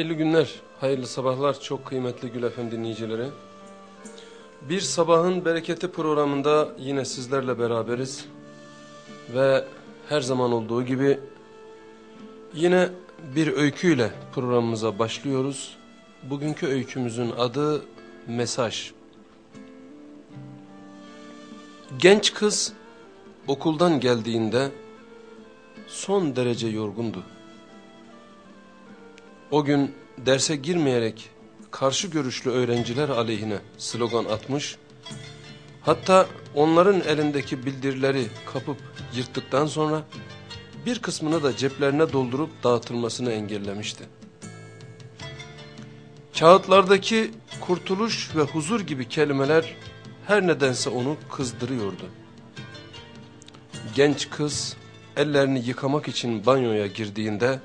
Hayırlı günler, hayırlı sabahlar çok kıymetli Gül FM dinleyicileri. Bir sabahın bereketi programında yine sizlerle beraberiz. Ve her zaman olduğu gibi yine bir öyküyle programımıza başlıyoruz. Bugünkü öykümüzün adı Mesaj. Genç kız okuldan geldiğinde son derece yorgundu. O gün derse girmeyerek karşı görüşlü öğrenciler aleyhine slogan atmış, hatta onların elindeki bildirileri kapıp yırttıktan sonra bir kısmını da ceplerine doldurup dağıtılmasını engellemişti. Kağıtlardaki kurtuluş ve huzur gibi kelimeler her nedense onu kızdırıyordu. Genç kız ellerini yıkamak için banyoya girdiğinde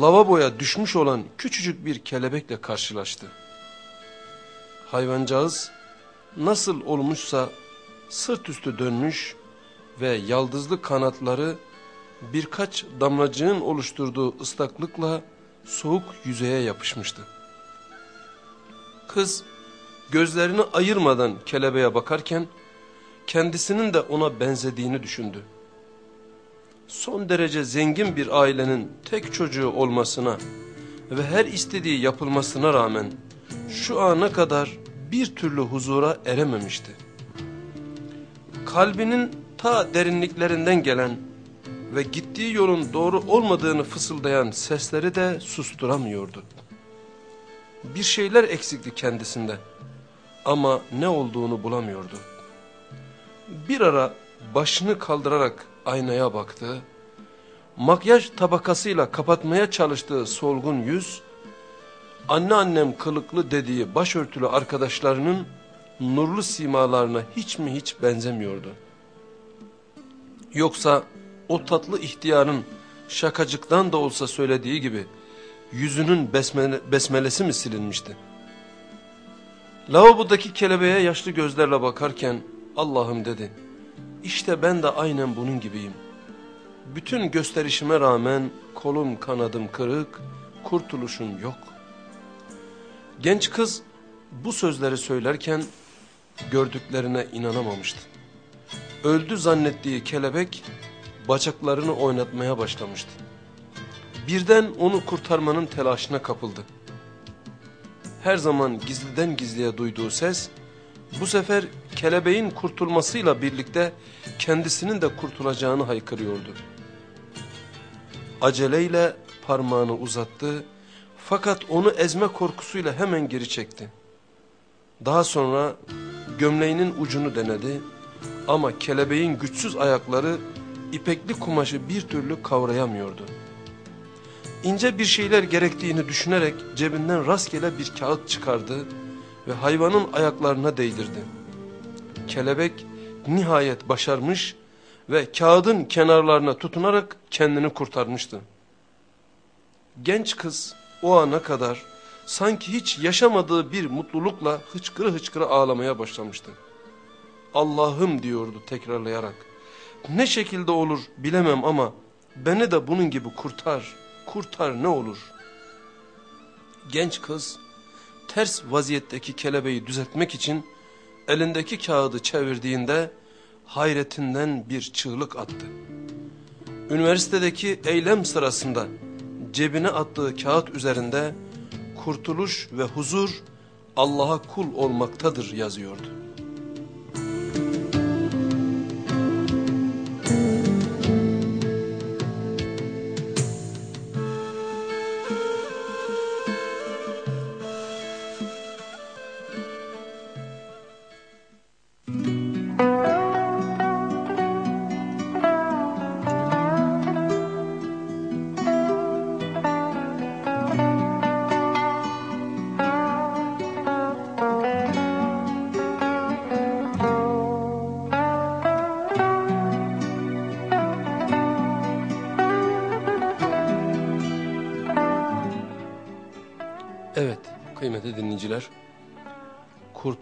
lavaboya düşmüş olan küçücük bir kelebekle karşılaştı. Hayvancağız nasıl olmuşsa sırt üstü dönmüş ve yaldızlı kanatları birkaç damlacığın oluşturduğu ıslaklıkla soğuk yüzeye yapışmıştı. Kız gözlerini ayırmadan kelebeğe bakarken kendisinin de ona benzediğini düşündü son derece zengin bir ailenin tek çocuğu olmasına ve her istediği yapılmasına rağmen şu ana kadar bir türlü huzura erememişti. Kalbinin ta derinliklerinden gelen ve gittiği yolun doğru olmadığını fısıldayan sesleri de susturamıyordu. Bir şeyler eksikti kendisinde ama ne olduğunu bulamıyordu. Bir ara başını kaldırarak aynaya baktı. Makyaj tabakasıyla kapatmaya çalıştığı solgun yüz, anneannem kılıklı dediği başörtülü arkadaşlarının nurlu simalarına hiç mi hiç benzemiyordu. Yoksa o tatlı ihtiyarın şakacıktan da olsa söylediği gibi yüzünün besmele, besmelesi mi silinmişti? Lavabodaki kelebeğe yaşlı gözlerle bakarken Allah'ım dedi. İşte ben de aynen bunun gibiyim. Bütün gösterişime rağmen kolum kanadım kırık, kurtuluşum yok. Genç kız bu sözleri söylerken gördüklerine inanamamıştı. Öldü zannettiği kelebek bacaklarını oynatmaya başlamıştı. Birden onu kurtarmanın telaşına kapıldı. Her zaman gizliden gizliye duyduğu ses bu sefer kelebeğin kurtulmasıyla birlikte kendisinin de kurtulacağını haykırıyordu. Aceleyle parmağını uzattı fakat onu ezme korkusuyla hemen geri çekti. Daha sonra gömleğinin ucunu denedi ama kelebeğin güçsüz ayakları ipekli kumaşı bir türlü kavrayamıyordu. İnce bir şeyler gerektiğini düşünerek cebinden rastgele bir kağıt çıkardı ve hayvanın ayaklarına değdirdi. Kelebek nihayet başarmış ve kağıdın kenarlarına tutunarak kendini kurtarmıştı. Genç kız o ana kadar sanki hiç yaşamadığı bir mutlulukla hıçkırı hıçkırı ağlamaya başlamıştı. Allah'ım diyordu tekrarlayarak. Ne şekilde olur bilemem ama beni de bunun gibi kurtar, kurtar ne olur. Genç kız ters vaziyetteki kelebeği düzeltmek için elindeki kağıdı çevirdiğinde hayretinden bir çığlık attı. Üniversitedeki eylem sırasında cebine attığı kağıt üzerinde kurtuluş ve huzur Allah'a kul olmaktadır yazıyordu.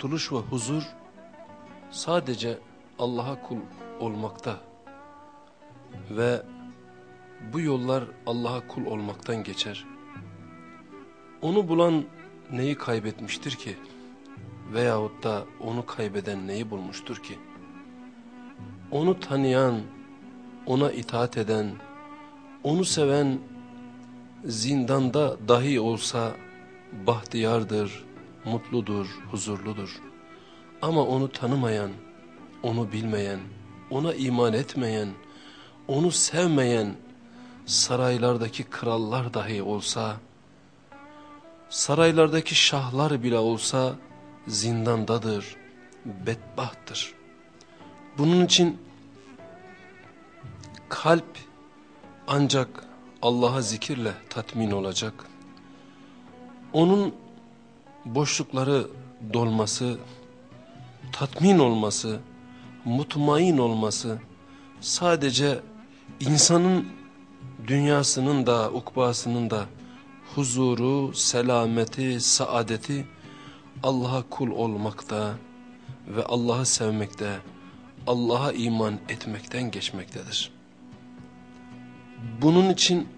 Kurtuluş ve huzur sadece Allah'a kul olmakta ve bu yollar Allah'a kul olmaktan geçer. Onu bulan neyi kaybetmiştir ki? Veyahut da onu kaybeden neyi bulmuştur ki? Onu tanıyan, ona itaat eden, onu seven zindanda dahi olsa bahtiyardır, mutludur, huzurludur. Ama onu tanımayan, onu bilmeyen, ona iman etmeyen, onu sevmeyen saraylardaki krallar dahi olsa, saraylardaki şahlar bile olsa zindandadır, bedbahttır. Bunun için kalp ancak Allah'a zikirle tatmin olacak. Onun boşlukları dolması, tatmin olması, mutmain olması sadece insanın dünyasının da ukbasının da huzuru, selameti, saadeti Allah'a kul olmakta ve Allah'ı sevmekte, Allah'a iman etmekten geçmektedir. Bunun için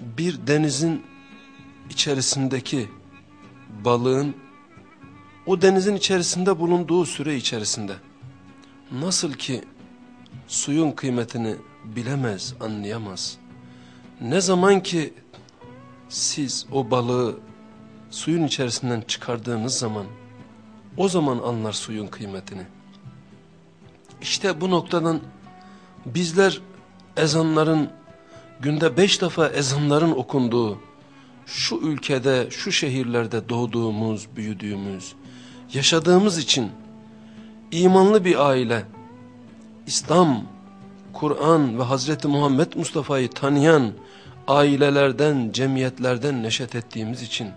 bir denizin içerisindeki balığın o denizin içerisinde bulunduğu süre içerisinde nasıl ki suyun kıymetini bilemez, anlayamaz. Ne zaman ki siz o balığı suyun içerisinden çıkardığınız zaman o zaman anlar suyun kıymetini. İşte bu noktadan bizler ezanların günde beş defa ezanların okunduğu şu ülkede şu şehirlerde doğduğumuz büyüdüğümüz yaşadığımız için imanlı bir aile İslam, Kur'an ve Hazreti Muhammed Mustafa'yı tanıyan ailelerden, cemiyetlerden neşet ettiğimiz için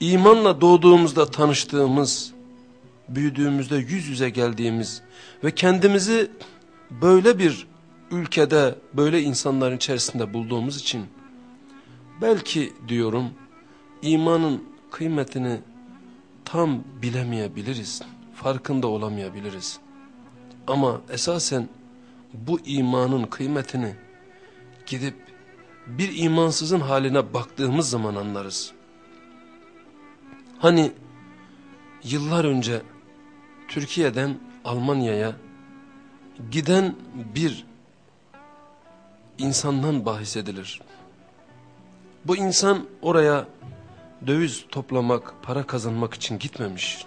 imanla doğduğumuzda tanıştığımız, büyüdüğümüzde yüz yüze geldiğimiz ve kendimizi böyle bir ülkede, böyle insanların içerisinde bulduğumuz için belki diyorum imanın kıymetini tam bilemeyebiliriz, farkında olamayabiliriz. Ama esasen bu imanın kıymetini gidip bir imansızın haline baktığımız zaman anlarız. Hani yıllar önce Türkiye'den Almanya'ya giden bir insandan bahsedilir. Bu insan oraya döviz toplamak, para kazanmak için gitmemiş.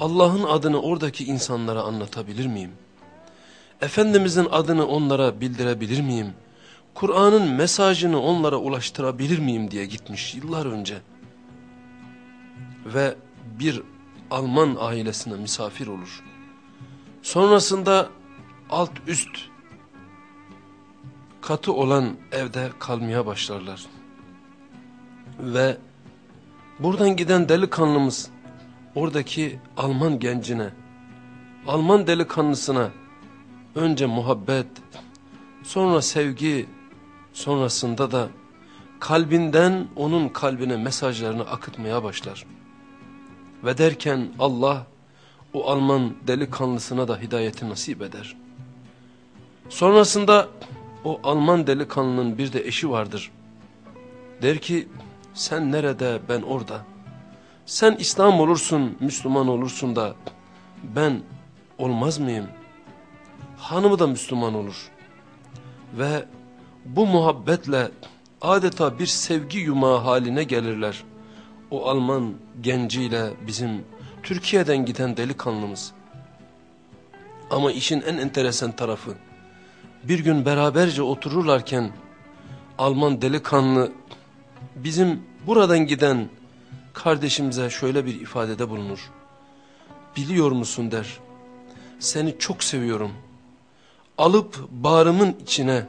Allah'ın adını oradaki insanlara anlatabilir miyim? Efendimizin adını onlara bildirebilir miyim? Kur'an'ın mesajını onlara ulaştırabilir miyim diye gitmiş yıllar önce. Ve bir Alman ailesine misafir olur. Sonrasında alt üst katı olan evde kalmaya başlarlar. Ve buradan giden delikanlımız oradaki Alman gencine, Alman delikanlısına önce muhabbet, sonra sevgi, sonrasında da kalbinden onun kalbine mesajlarını akıtmaya başlar. Ve derken Allah o Alman delikanlısına da hidayeti nasip eder. Sonrasında o Alman delikanlının bir de eşi vardır. Der ki sen nerede ben orada. Sen İslam olursun Müslüman olursun da ben olmaz mıyım? Hanımı da Müslüman olur. Ve bu muhabbetle adeta bir sevgi yumağı haline gelirler. O Alman genciyle bizim Türkiye'den giden delikanlımız. Ama işin en enteresan tarafı bir gün beraberce otururlarken Alman delikanlı bizim buradan giden kardeşimize şöyle bir ifadede bulunur. Biliyor musun der. Seni çok seviyorum. Alıp bağrımın içine,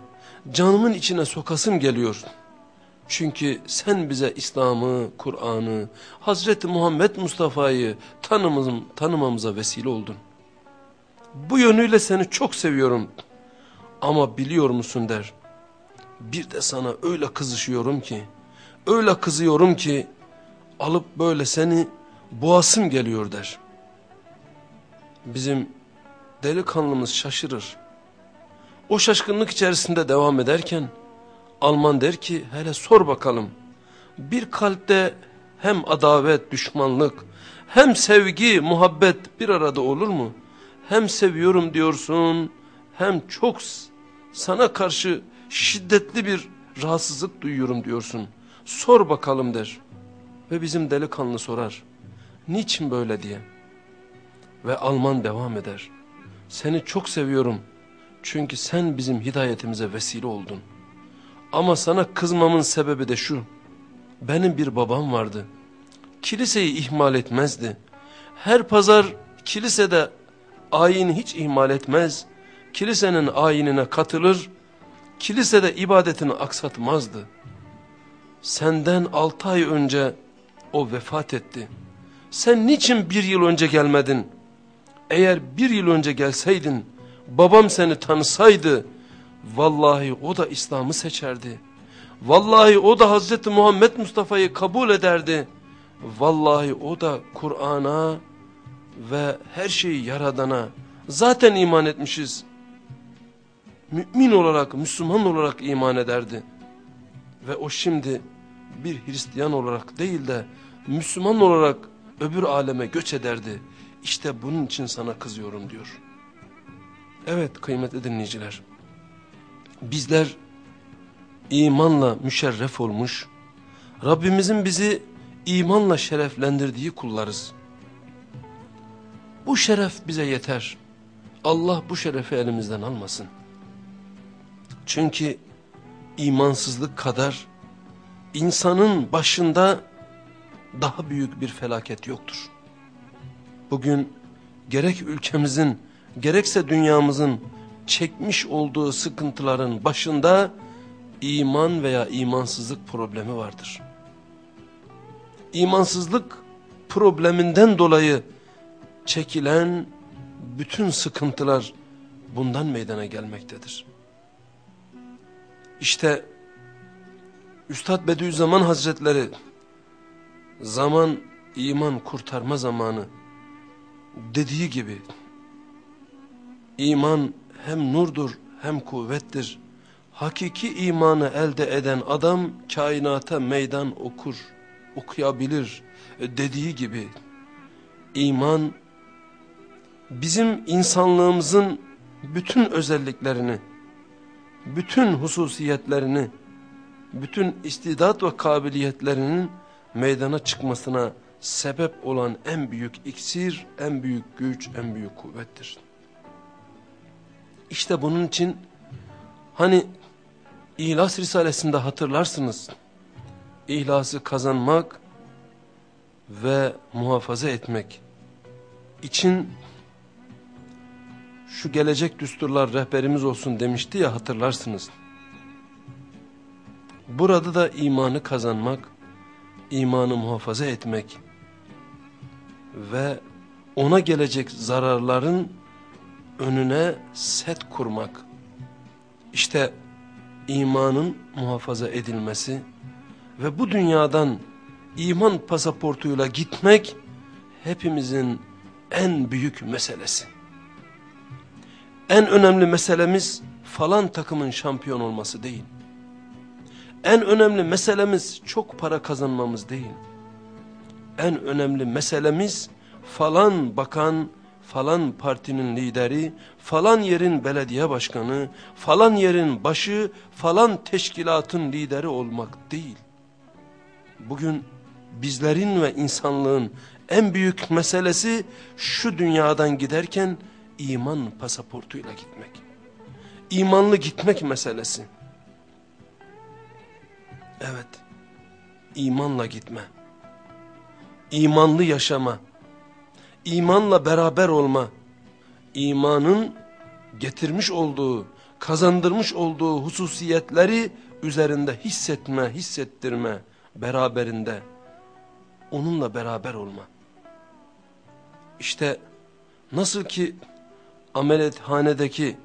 canımın içine sokasım geliyor. Çünkü sen bize İslam'ı, Kur'an'ı, Hazreti Muhammed Mustafa'yı tanımamıza vesile oldun. Bu yönüyle seni çok seviyorum. Ama biliyor musun der. Bir de sana öyle kızışıyorum ki, öyle kızıyorum ki alıp böyle seni boğasım geliyor der. Bizim delikanlımız şaşırır. O şaşkınlık içerisinde devam ederken Alman der ki hele sor bakalım. Bir kalpte hem adavet, düşmanlık, hem sevgi, muhabbet bir arada olur mu? Hem seviyorum diyorsun, hem çok sana karşı şiddetli bir rahatsızlık duyuyorum diyorsun. Sor bakalım der. Ve bizim delikanlı sorar. Niçin böyle diye. Ve Alman devam eder. Seni çok seviyorum. Çünkü sen bizim hidayetimize vesile oldun. Ama sana kızmamın sebebi de şu. Benim bir babam vardı. Kiliseyi ihmal etmezdi. Her pazar kilisede ayini hiç ihmal etmez. Kilisenin ayinine katılır. Kilisede ibadetini aksatmazdı. Senden altı ay önce o vefat etti. Sen niçin bir yıl önce gelmedin? Eğer bir yıl önce gelseydin, babam seni tanısaydı, vallahi o da İslam'ı seçerdi. Vallahi o da Hazreti Muhammed Mustafa'yı kabul ederdi. Vallahi o da Kur'an'a ve her şeyi yaradana zaten iman etmişiz. Mümin olarak, Müslüman olarak iman ederdi. Ve o şimdi bir Hristiyan olarak değil de Müslüman olarak öbür aleme göç ederdi. İşte bunun için sana kızıyorum diyor. Evet kıymetli dinleyiciler. Bizler imanla müşerref olmuş, Rabbimizin bizi imanla şereflendirdiği kullarız. Bu şeref bize yeter. Allah bu şerefi elimizden almasın. Çünkü imansızlık kadar insanın başında daha büyük bir felaket yoktur. Bugün gerek ülkemizin gerekse dünyamızın çekmiş olduğu sıkıntıların başında iman veya imansızlık problemi vardır. İmansızlık probleminden dolayı çekilen bütün sıkıntılar bundan meydana gelmektedir. İşte Üstad Bediüzzaman Hazretleri zaman iman kurtarma zamanı dediği gibi iman hem nurdur hem kuvvettir. Hakiki imanı elde eden adam kainata meydan okur, okuyabilir dediği gibi iman bizim insanlığımızın bütün özelliklerini, bütün hususiyetlerini, bütün istidat ve kabiliyetlerinin meydana çıkmasına sebep olan en büyük iksir, en büyük güç, en büyük kuvvettir. İşte bunun için hani İhlas Risalesinde hatırlarsınız. İhlası kazanmak ve muhafaza etmek için şu gelecek düsturlar rehberimiz olsun demişti ya hatırlarsınız. Burada da imanı kazanmak, imanı muhafaza etmek ve ona gelecek zararların önüne set kurmak. İşte imanın muhafaza edilmesi ve bu dünyadan iman pasaportuyla gitmek hepimizin en büyük meselesi. En önemli meselemiz falan takımın şampiyon olması değil. En önemli meselemiz çok para kazanmamız değil. En önemli meselemiz falan bakan, falan partinin lideri, falan yerin belediye başkanı, falan yerin başı, falan teşkilatın lideri olmak değil. Bugün bizlerin ve insanlığın en büyük meselesi şu dünyadan giderken iman pasaportuyla gitmek. İmanlı gitmek meselesi. Evet, imanla gitme. İmanlı yaşama. İmanla beraber olma. İmanın getirmiş olduğu, kazandırmış olduğu hususiyetleri üzerinde hissetme, hissettirme, beraberinde. Onunla beraber olma. İşte nasıl ki ameliyathanedeki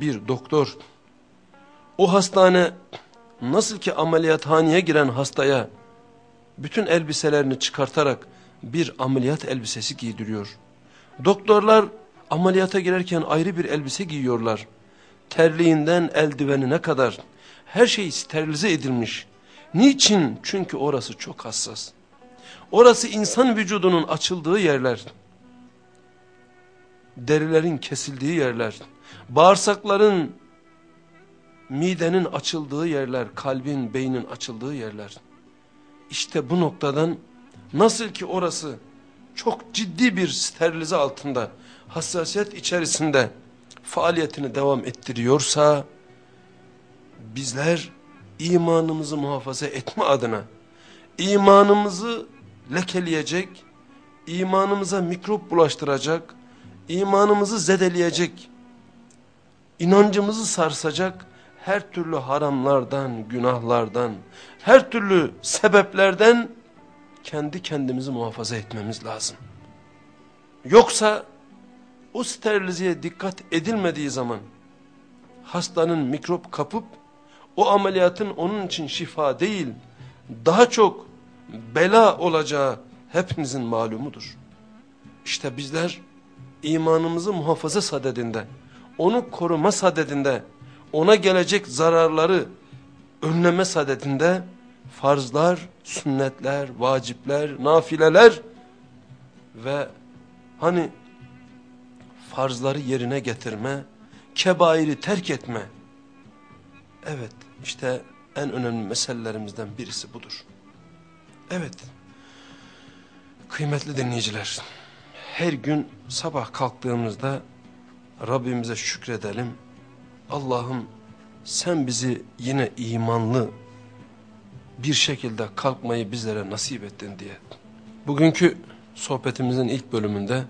bir doktor o hastane nasıl ki ameliyathaneye giren hastaya bütün elbiselerini çıkartarak bir ameliyat elbisesi giydiriyor. Doktorlar ameliyata girerken ayrı bir elbise giyiyorlar. Terliğinden eldivenine kadar her şey sterilize edilmiş. Niçin? Çünkü orası çok hassas. Orası insan vücudunun açıldığı yerler. Derilerin kesildiği yerler. Bağırsakların, midenin açıldığı yerler, kalbin, beynin açıldığı yerler. İşte bu noktadan nasıl ki orası çok ciddi bir sterilize altında, hassasiyet içerisinde faaliyetini devam ettiriyorsa, bizler imanımızı muhafaza etme adına, imanımızı lekeleyecek, imanımıza mikrop bulaştıracak, imanımızı zedeleyecek, inancımızı sarsacak her türlü haramlardan, günahlardan, her türlü sebeplerden kendi kendimizi muhafaza etmemiz lazım. Yoksa o sterilizeye dikkat edilmediği zaman hastanın mikrop kapıp o ameliyatın onun için şifa değil daha çok bela olacağı hepinizin malumudur. İşte bizler imanımızı muhafaza sadedinde, onu koruma sadedinde, ona gelecek zararları önleme sadedinde farzlar, sünnetler, vacipler, nafileler ve hani farzları yerine getirme, kebairi terk etme. Evet işte en önemli meselelerimizden birisi budur. Evet kıymetli dinleyiciler her gün sabah kalktığımızda Rabbimize şükredelim. Allah'ım sen bizi yine imanlı bir şekilde kalkmayı bizlere nasip ettin diye. Bugünkü sohbetimizin ilk bölümünde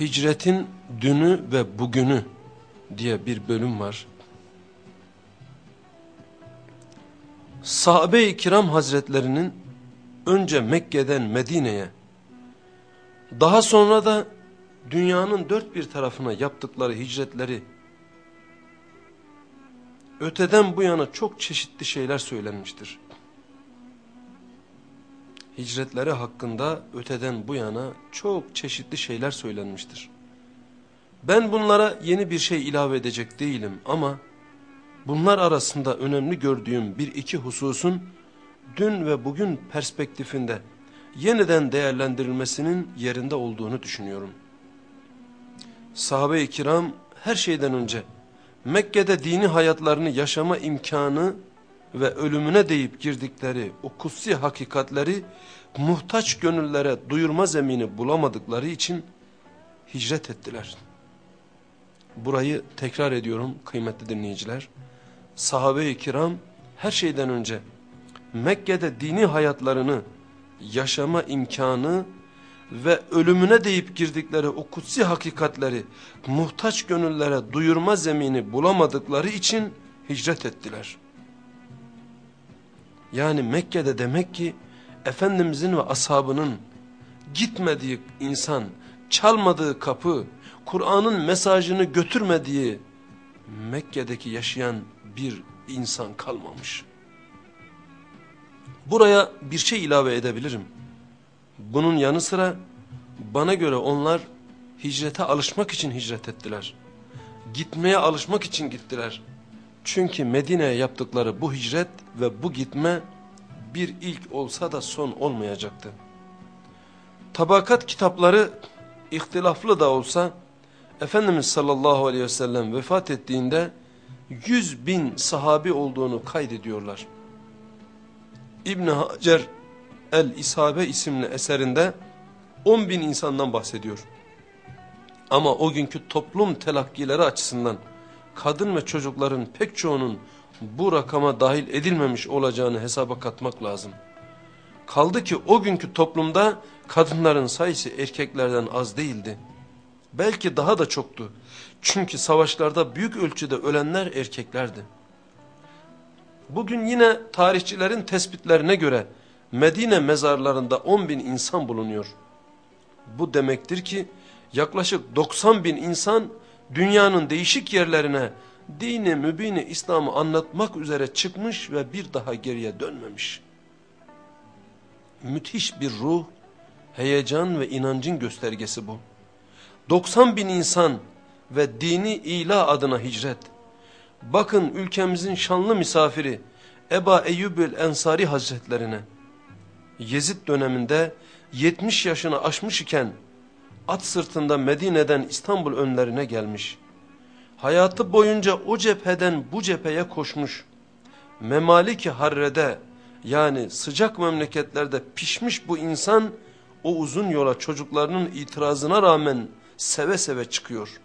hicretin dünü ve bugünü diye bir bölüm var. Sahabe-i kiram hazretlerinin önce Mekke'den Medine'ye daha sonra da dünyanın dört bir tarafına yaptıkları hicretleri öteden bu yana çok çeşitli şeyler söylenmiştir. Hicretleri hakkında öteden bu yana çok çeşitli şeyler söylenmiştir. Ben bunlara yeni bir şey ilave edecek değilim ama bunlar arasında önemli gördüğüm bir iki hususun dün ve bugün perspektifinde yeniden değerlendirilmesinin yerinde olduğunu düşünüyorum. Sahabe-i kiram her şeyden önce Mekke'de dini hayatlarını yaşama imkanı ve ölümüne deyip girdikleri o kutsi hakikatleri muhtaç gönüllere duyurma zemini bulamadıkları için hicret ettiler. Burayı tekrar ediyorum kıymetli dinleyiciler. Sahabe-i kiram her şeyden önce Mekke'de dini hayatlarını yaşama imkanı ve ölümüne deyip girdikleri o kutsi hakikatleri muhtaç gönüllere duyurma zemini bulamadıkları için hicret ettiler. Yani Mekke'de demek ki Efendimizin ve ashabının gitmediği insan, çalmadığı kapı, Kur'an'ın mesajını götürmediği Mekke'deki yaşayan bir insan kalmamış. Buraya bir şey ilave edebilirim. Bunun yanı sıra bana göre onlar hicrete alışmak için hicret ettiler. Gitmeye alışmak için gittiler. Çünkü Medine'ye yaptıkları bu hicret ve bu gitme bir ilk olsa da son olmayacaktı. Tabakat kitapları ihtilaflı da olsa Efendimiz sallallahu aleyhi ve sellem vefat ettiğinde yüz bin sahabi olduğunu kaydediyorlar. İbn Hacer El-İsabe isimli eserinde 10 bin insandan bahsediyor. Ama o günkü toplum telakkileri açısından kadın ve çocukların pek çoğunun bu rakama dahil edilmemiş olacağını hesaba katmak lazım. Kaldı ki o günkü toplumda kadınların sayısı erkeklerden az değildi. Belki daha da çoktu. Çünkü savaşlarda büyük ölçüde ölenler erkeklerdi. Bugün yine tarihçilerin tespitlerine göre Medine mezarlarında 10 bin insan bulunuyor. Bu demektir ki yaklaşık 90 bin insan dünyanın değişik yerlerine dini mübini İslam'ı anlatmak üzere çıkmış ve bir daha geriye dönmemiş. Müthiş bir ruh, heyecan ve inancın göstergesi bu. 90 bin insan ve dini ila adına hicret. Bakın ülkemizin şanlı misafiri Eba Eyyubül Ensari Hazretlerine. Yezid döneminde 70 yaşını aşmış iken at sırtında Medine'den İstanbul önlerine gelmiş. Hayatı boyunca o cepheden bu cepheye koşmuş. Memalik-i Harre'de yani sıcak memleketlerde pişmiş bu insan o uzun yola çocuklarının itirazına rağmen seve seve çıkıyor.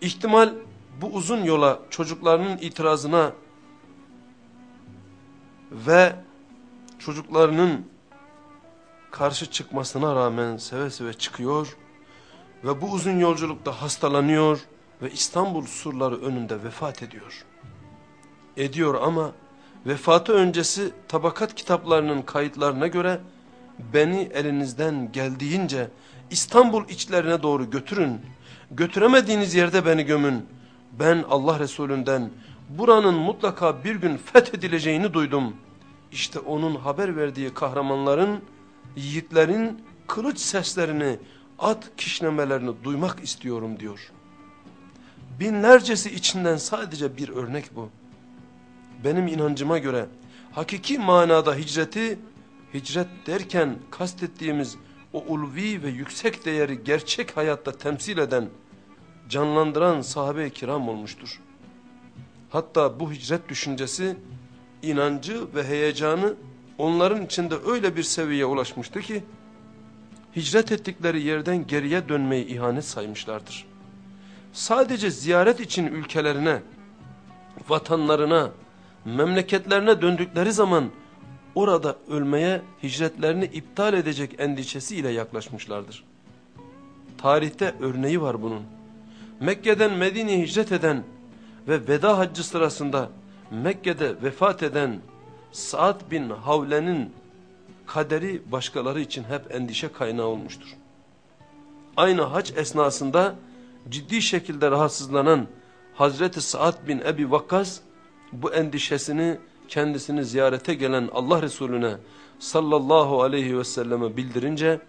İhtimal bu uzun yola çocuklarının itirazına ve çocuklarının karşı çıkmasına rağmen seve seve çıkıyor ve bu uzun yolculukta hastalanıyor ve İstanbul surları önünde vefat ediyor. Ediyor ama vefatı öncesi tabakat kitaplarının kayıtlarına göre beni elinizden geldiğince İstanbul içlerine doğru götürün. Götüremediğiniz yerde beni gömün. Ben Allah Resulünden buranın mutlaka bir gün fethedileceğini duydum. İşte onun haber verdiği kahramanların, yiğitlerin kılıç seslerini, at kişnemelerini duymak istiyorum diyor. Binlercesi içinden sadece bir örnek bu. Benim inancıma göre hakiki manada hicreti, hicret derken kastettiğimiz o ulvi ve yüksek değeri gerçek hayatta temsil eden, canlandıran sahabe-i kiram olmuştur. Hatta bu hicret düşüncesi, inancı ve heyecanı onların içinde öyle bir seviyeye ulaşmıştı ki, hicret ettikleri yerden geriye dönmeyi ihanet saymışlardır. Sadece ziyaret için ülkelerine, vatanlarına, memleketlerine döndükleri zaman orada ölmeye hicretlerini iptal edecek endişesiyle yaklaşmışlardır. Tarihte örneği var bunun. Mekke'den Medine'ye hicret eden ve veda haccı sırasında Mekke'de vefat eden Sa'd bin Havle'nin kaderi başkaları için hep endişe kaynağı olmuştur. Aynı hac esnasında ciddi şekilde rahatsızlanan Hazreti Sa'd bin Ebi Vakkas bu endişesini kendisini ziyarete gelen Allah Resulüne sallallahu aleyhi ve selleme bildirince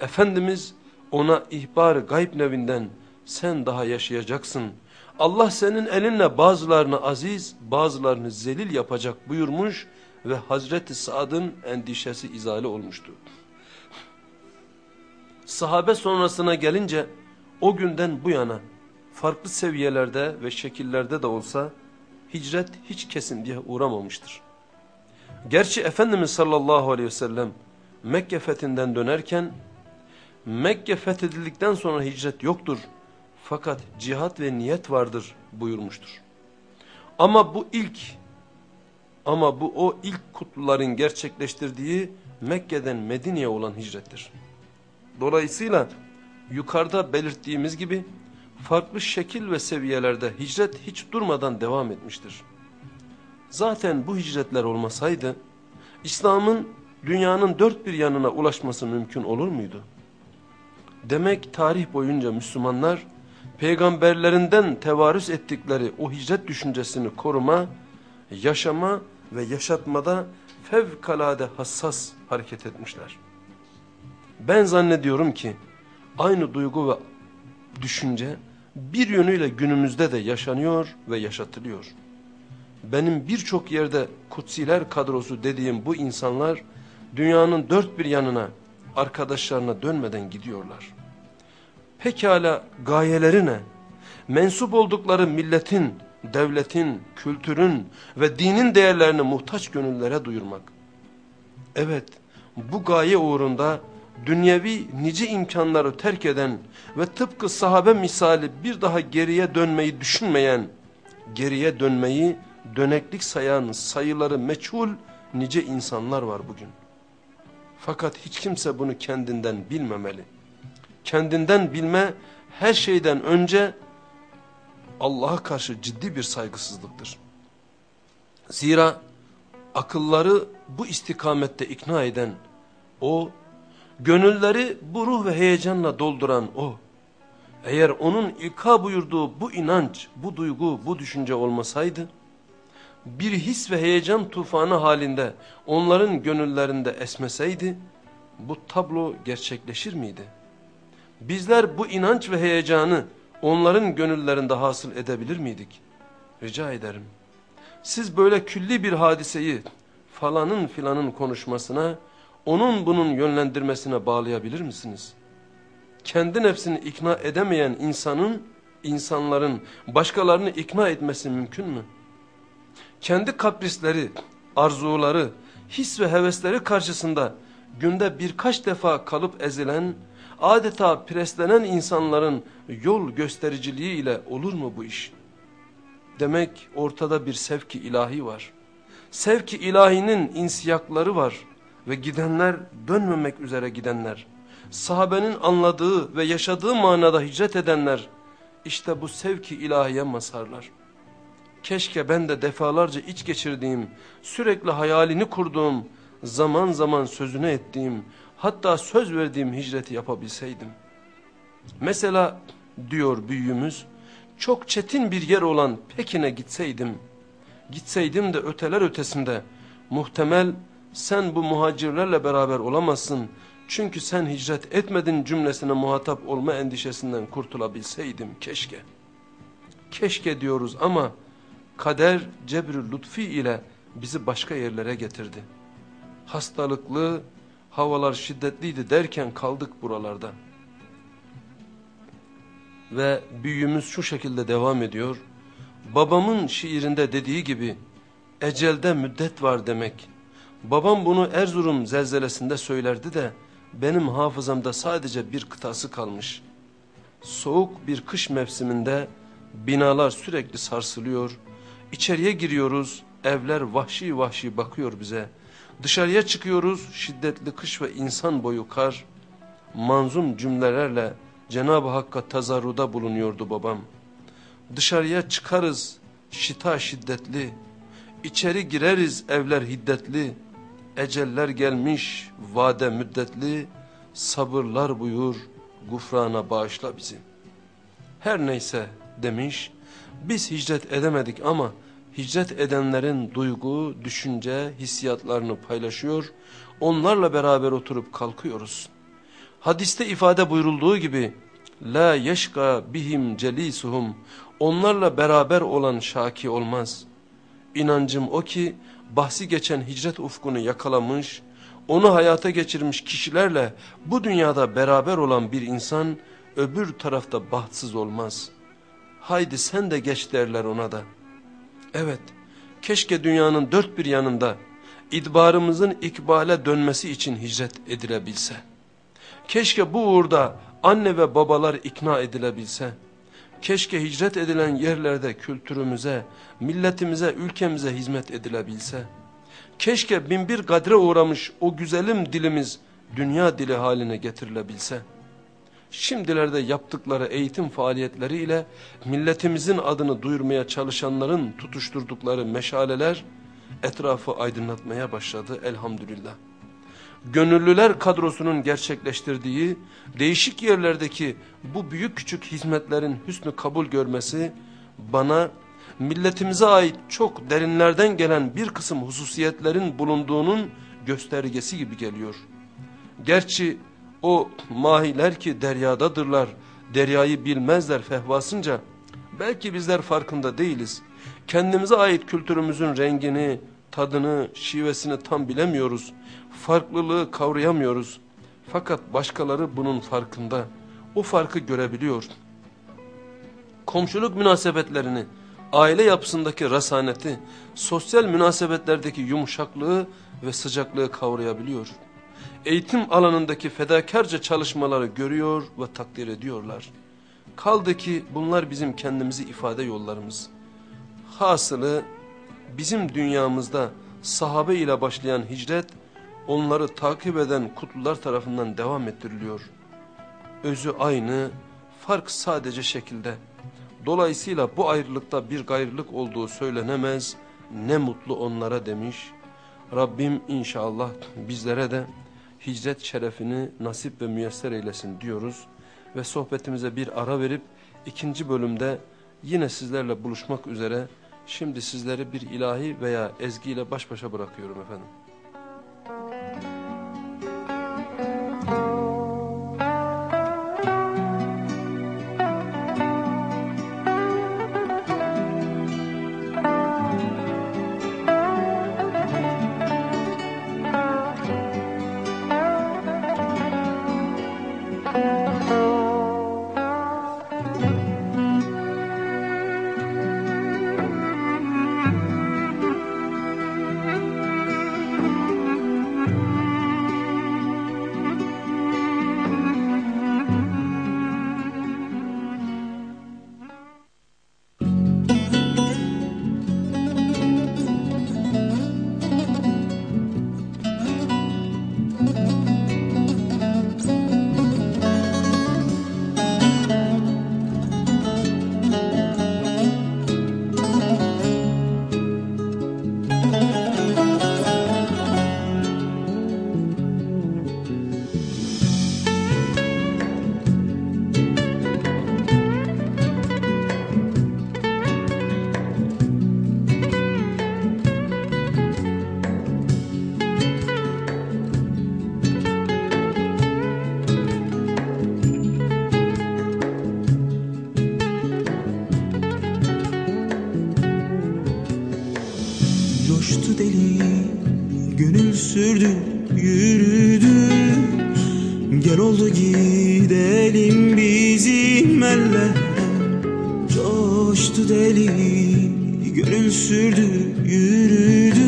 Efendimiz ona ihbar gayb nevinden sen daha yaşayacaksın. Allah senin elinle bazılarını aziz bazılarını zelil yapacak buyurmuş ve Hazreti Sa'd'ın endişesi izale olmuştu. Sahabe sonrasına gelince o günden bu yana farklı seviyelerde ve şekillerde de olsa hicret hiç kesintiye uğramamıştır. Gerçi Efendimiz sallallahu aleyhi ve sellem Mekke fethinden dönerken Mekke fethedildikten sonra hicret yoktur fakat cihat ve niyet vardır buyurmuştur. Ama bu ilk ama bu o ilk kutluların gerçekleştirdiği Mekke'den Medine'ye olan hicrettir. Dolayısıyla yukarıda belirttiğimiz gibi farklı şekil ve seviyelerde hicret hiç durmadan devam etmiştir. Zaten bu hicretler olmasaydı İslam'ın dünyanın dört bir yanına ulaşması mümkün olur muydu? Demek tarih boyunca Müslümanlar peygamberlerinden tevarüs ettikleri o hicret düşüncesini koruma, yaşama ve yaşatmada fevkalade hassas hareket etmişler. Ben zannediyorum ki aynı duygu ve düşünce bir yönüyle günümüzde de yaşanıyor ve yaşatılıyor. Benim birçok yerde kutsiler kadrosu dediğim bu insanlar dünyanın dört bir yanına arkadaşlarına dönmeden gidiyorlar. Pekala gayeleri ne? Mensup oldukları milletin, devletin, kültürün ve dinin değerlerini muhtaç gönüllere duyurmak. Evet, bu gaye uğrunda dünyevi nice imkanları terk eden ve tıpkı sahabe misali bir daha geriye dönmeyi düşünmeyen, geriye dönmeyi döneklik sayan sayıları meçhul nice insanlar var bugün. Fakat hiç kimse bunu kendinden bilmemeli. Kendinden bilme her şeyden önce Allah'a karşı ciddi bir saygısızlıktır. Zira akılları bu istikamette ikna eden o Gönülleri bu ruh ve heyecanla dolduran o. Eğer onun ilka buyurduğu bu inanç, bu duygu, bu düşünce olmasaydı, bir his ve heyecan tufanı halinde onların gönüllerinde esmeseydi, bu tablo gerçekleşir miydi? Bizler bu inanç ve heyecanı onların gönüllerinde hasıl edebilir miydik? Rica ederim. Siz böyle külli bir hadiseyi falanın filanın konuşmasına, onun bunun yönlendirmesine bağlayabilir misiniz? Kendi nefsini ikna edemeyen insanın, insanların başkalarını ikna etmesi mümkün mü? Kendi kaprisleri, arzuları, his ve hevesleri karşısında günde birkaç defa kalıp ezilen, adeta preslenen insanların yol göstericiliği ile olur mu bu iş? Demek ortada bir sevki ilahi var. Sevki ilahinin insiyakları var ve gidenler dönmemek üzere gidenler. Sahabenin anladığı ve yaşadığı manada hicret edenler işte bu sevki ilahiye masarlar. Keşke ben de defalarca iç geçirdiğim, sürekli hayalini kurduğum, zaman zaman sözünü ettiğim, hatta söz verdiğim hicreti yapabilseydim. Mesela diyor büyüğümüz, çok çetin bir yer olan Pekin'e gitseydim, gitseydim de öteler ötesinde, muhtemel sen bu muhacirlerle beraber olamazsın, çünkü sen hicret etmedin cümlesine muhatap olma endişesinden kurtulabilseydim keşke. Keşke diyoruz ama kader cebr lütfi ile bizi başka yerlere getirdi. Hastalıklı, havalar şiddetliydi derken kaldık buralarda. Ve büyüğümüz şu şekilde devam ediyor. Babamın şiirinde dediği gibi ecelde müddet var demek. Babam bunu Erzurum zelzelesinde söylerdi de benim hafızamda sadece bir kıtası kalmış. Soğuk bir kış mevsiminde binalar sürekli sarsılıyor. İçeriye giriyoruz, evler vahşi vahşi bakıyor bize. Dışarıya çıkıyoruz, şiddetli kış ve insan boyu kar. Manzum cümlelerle Cenab-ı Hakk'a tazarruda bulunuyordu babam. Dışarıya çıkarız, şita şiddetli. İçeri gireriz, evler hiddetli. Eceller gelmiş, vade müddetli. Sabırlar buyur, gufrana bağışla bizi. Her neyse demiş, biz hicret edemedik ama hicret edenlerin duygu, düşünce, hissiyatlarını paylaşıyor, onlarla beraber oturup kalkıyoruz. Hadiste ifade buyurulduğu gibi, La yeşka bihim celisuhum, onlarla beraber olan şaki olmaz. İnancım o ki, bahsi geçen hicret ufkunu yakalamış, onu hayata geçirmiş kişilerle bu dünyada beraber olan bir insan, öbür tarafta bahtsız olmaz. Haydi sen de geç derler ona da.'' Evet, keşke dünyanın dört bir yanında idbarımızın ikbale dönmesi için hicret edilebilse. Keşke bu uğurda anne ve babalar ikna edilebilse. Keşke hicret edilen yerlerde kültürümüze, milletimize, ülkemize hizmet edilebilse. Keşke binbir kadre uğramış o güzelim dilimiz dünya dili haline getirilebilse şimdilerde yaptıkları eğitim faaliyetleriyle milletimizin adını duyurmaya çalışanların tutuşturdukları meşaleler etrafı aydınlatmaya başladı elhamdülillah. Gönüllüler kadrosunun gerçekleştirdiği değişik yerlerdeki bu büyük küçük hizmetlerin hüsnü kabul görmesi bana milletimize ait çok derinlerden gelen bir kısım hususiyetlerin bulunduğunun göstergesi gibi geliyor. Gerçi o mahiler ki deryadadırlar, deryayı bilmezler fehvasınca, belki bizler farkında değiliz. Kendimize ait kültürümüzün rengini, tadını, şivesini tam bilemiyoruz. Farklılığı kavrayamıyoruz. Fakat başkaları bunun farkında. O farkı görebiliyor. Komşuluk münasebetlerini, aile yapısındaki rasaneti, sosyal münasebetlerdeki yumuşaklığı ve sıcaklığı kavrayabiliyor eğitim alanındaki fedakarca çalışmaları görüyor ve takdir ediyorlar. Kaldı ki bunlar bizim kendimizi ifade yollarımız. Hasılı bizim dünyamızda sahabe ile başlayan hicret onları takip eden kutlular tarafından devam ettiriliyor. Özü aynı, fark sadece şekilde. Dolayısıyla bu ayrılıkta bir gayrılık olduğu söylenemez, ne mutlu onlara demiş. Rabbim inşallah bizlere de hicret şerefini nasip ve müyesser eylesin diyoruz. ve sohbetimize bir ara verip ikinci bölümde yine sizlerle buluşmak üzere şimdi sizleri bir ilahi veya ezgiyle baş başa bırakıyorum efendim. yürüdü yürüdü Gel oldu gidelim bizim elle. Coştu deli gönül sürdü yürüdü.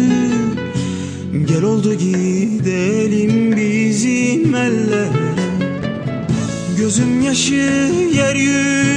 Gel oldu gidelim bizim elle. Gözüm yaşı yeryüzü.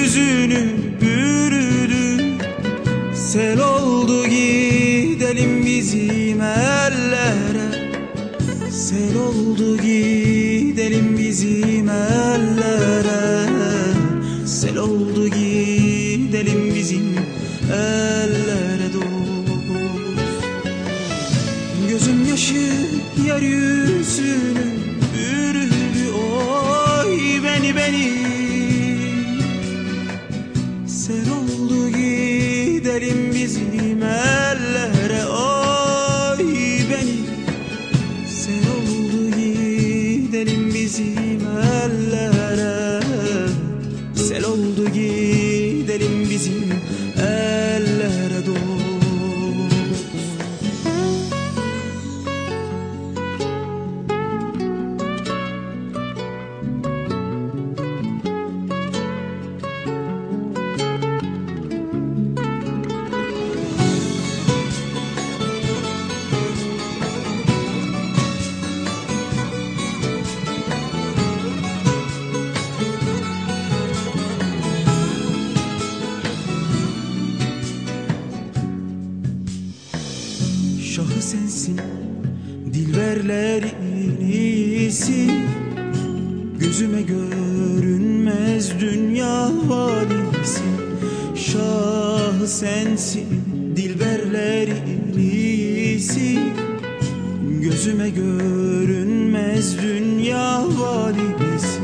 Gözüme görünmez dünya validesi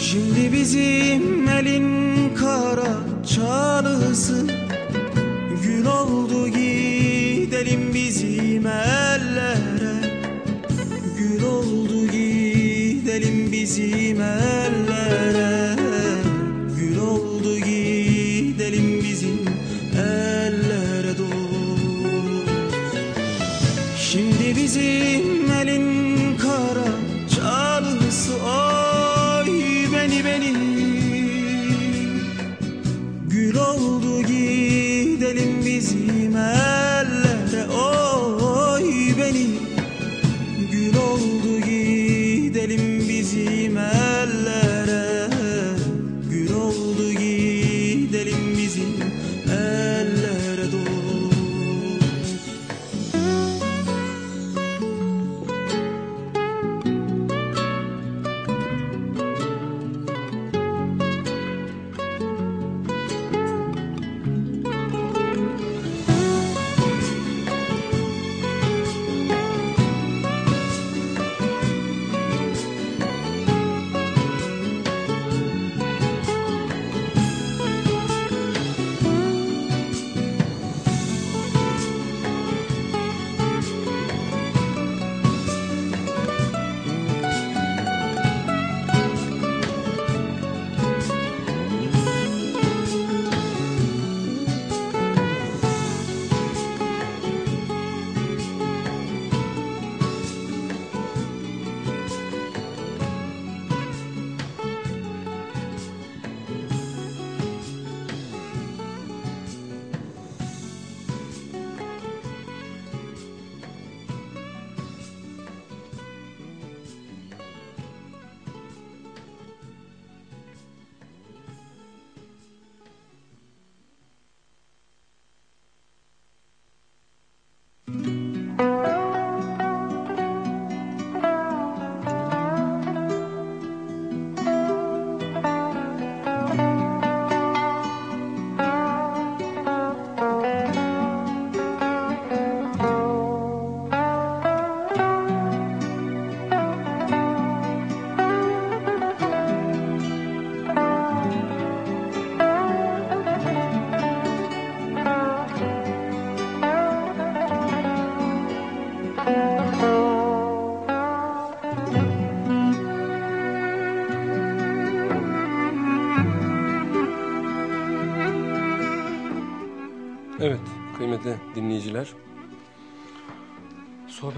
Şimdi bizim elin kara çalısı. Gün oldu gidelim bizim ellere. Gün oldu gidelim bizim ellere.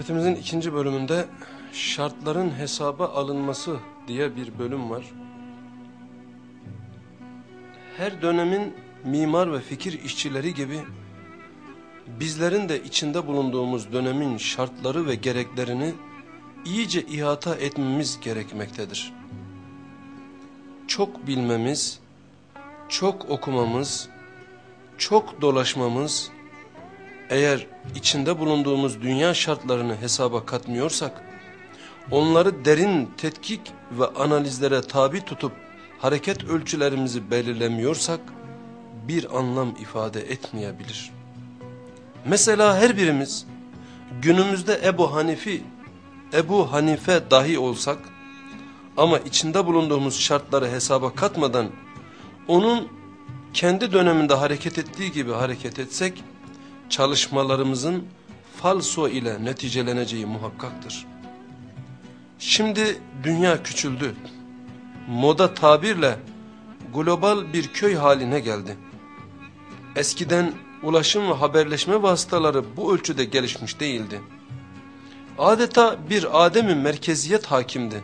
Sohbetimizin ikinci bölümünde şartların hesaba alınması diye bir bölüm var. Her dönemin mimar ve fikir işçileri gibi bizlerin de içinde bulunduğumuz dönemin şartları ve gereklerini iyice ihata etmemiz gerekmektedir. Çok bilmemiz, çok okumamız, çok dolaşmamız, eğer içinde bulunduğumuz dünya şartlarını hesaba katmıyorsak, onları derin tetkik ve analizlere tabi tutup hareket ölçülerimizi belirlemiyorsak, bir anlam ifade etmeyebilir. Mesela her birimiz günümüzde Ebu Hanifi, Ebu Hanife dahi olsak, ama içinde bulunduğumuz şartları hesaba katmadan, onun kendi döneminde hareket ettiği gibi hareket etsek, çalışmalarımızın falso ile neticeleneceği muhakkaktır. Şimdi dünya küçüldü. Moda tabirle global bir köy haline geldi. Eskiden ulaşım ve haberleşme vasıtaları bu ölçüde gelişmiş değildi. Adeta bir Adem'in merkeziyet hakimdi.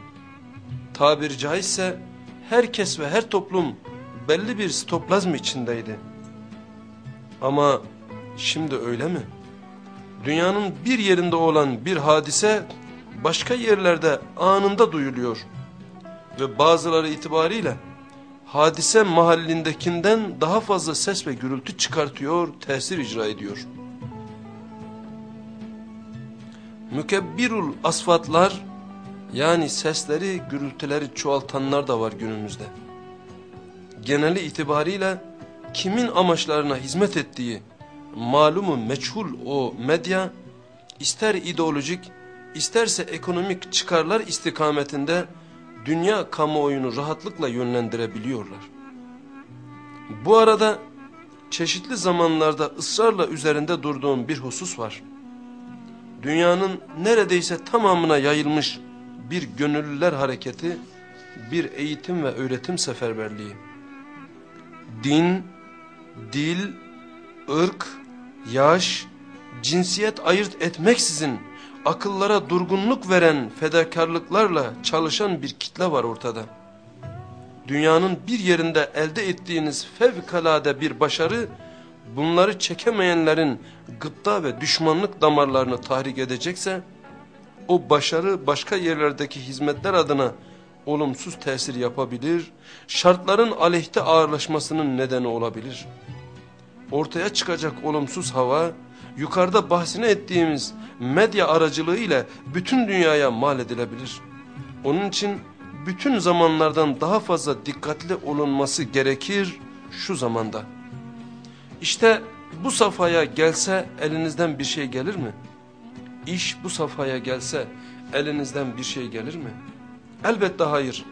Tabiri caizse herkes ve her toplum belli bir stoplazm içindeydi. Ama şimdi öyle mi? Dünyanın bir yerinde olan bir hadise başka yerlerde anında duyuluyor. Ve bazıları itibariyle hadise mahallindekinden daha fazla ses ve gürültü çıkartıyor, tesir icra ediyor. Mükebbirul asfatlar yani sesleri, gürültüleri çoğaltanlar da var günümüzde geneli itibariyle kimin amaçlarına hizmet ettiği malumu meçhul o medya ister ideolojik isterse ekonomik çıkarlar istikametinde dünya kamuoyunu rahatlıkla yönlendirebiliyorlar. Bu arada çeşitli zamanlarda ısrarla üzerinde durduğum bir husus var. Dünyanın neredeyse tamamına yayılmış bir gönüllüler hareketi, bir eğitim ve öğretim seferberliği din, dil, ırk, yaş, cinsiyet ayırt etmeksizin akıllara durgunluk veren fedakarlıklarla çalışan bir kitle var ortada. Dünyanın bir yerinde elde ettiğiniz fevkalade bir başarı, bunları çekemeyenlerin gıpta ve düşmanlık damarlarını tahrik edecekse, o başarı başka yerlerdeki hizmetler adına olumsuz tesir yapabilir, şartların aleyhte ağırlaşmasının nedeni olabilir. Ortaya çıkacak olumsuz hava, yukarıda bahsine ettiğimiz medya aracılığı ile bütün dünyaya mal edilebilir. Onun için bütün zamanlardan daha fazla dikkatli olunması gerekir şu zamanda. İşte bu safhaya gelse elinizden bir şey gelir mi? İş bu safhaya gelse elinizden bir şey gelir mi? Elbette hayır.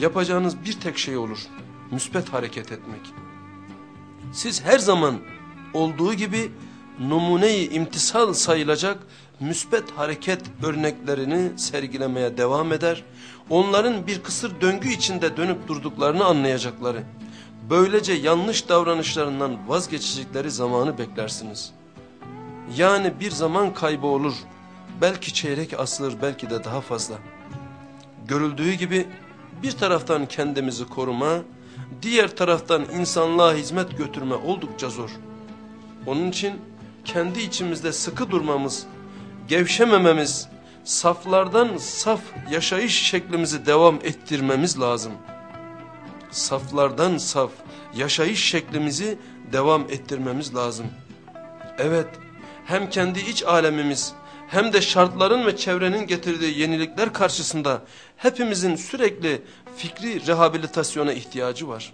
Yapacağınız bir tek şey olur. Müspet hareket etmek. Siz her zaman olduğu gibi numuneyi imtisal sayılacak müspet hareket örneklerini sergilemeye devam eder. Onların bir kısır döngü içinde dönüp durduklarını anlayacakları. Böylece yanlış davranışlarından vazgeçecekleri zamanı beklersiniz. Yani bir zaman kaybı olur. Belki çeyrek asır belki de daha fazla görüldüğü gibi bir taraftan kendimizi koruma, diğer taraftan insanlığa hizmet götürme oldukça zor. Onun için kendi içimizde sıkı durmamız, gevşemememiz, saflardan saf yaşayış şeklimizi devam ettirmemiz lazım. Saflardan saf yaşayış şeklimizi devam ettirmemiz lazım. Evet, hem kendi iç alemimiz hem de şartların ve çevrenin getirdiği yenilikler karşısında hepimizin sürekli fikri rehabilitasyona ihtiyacı var.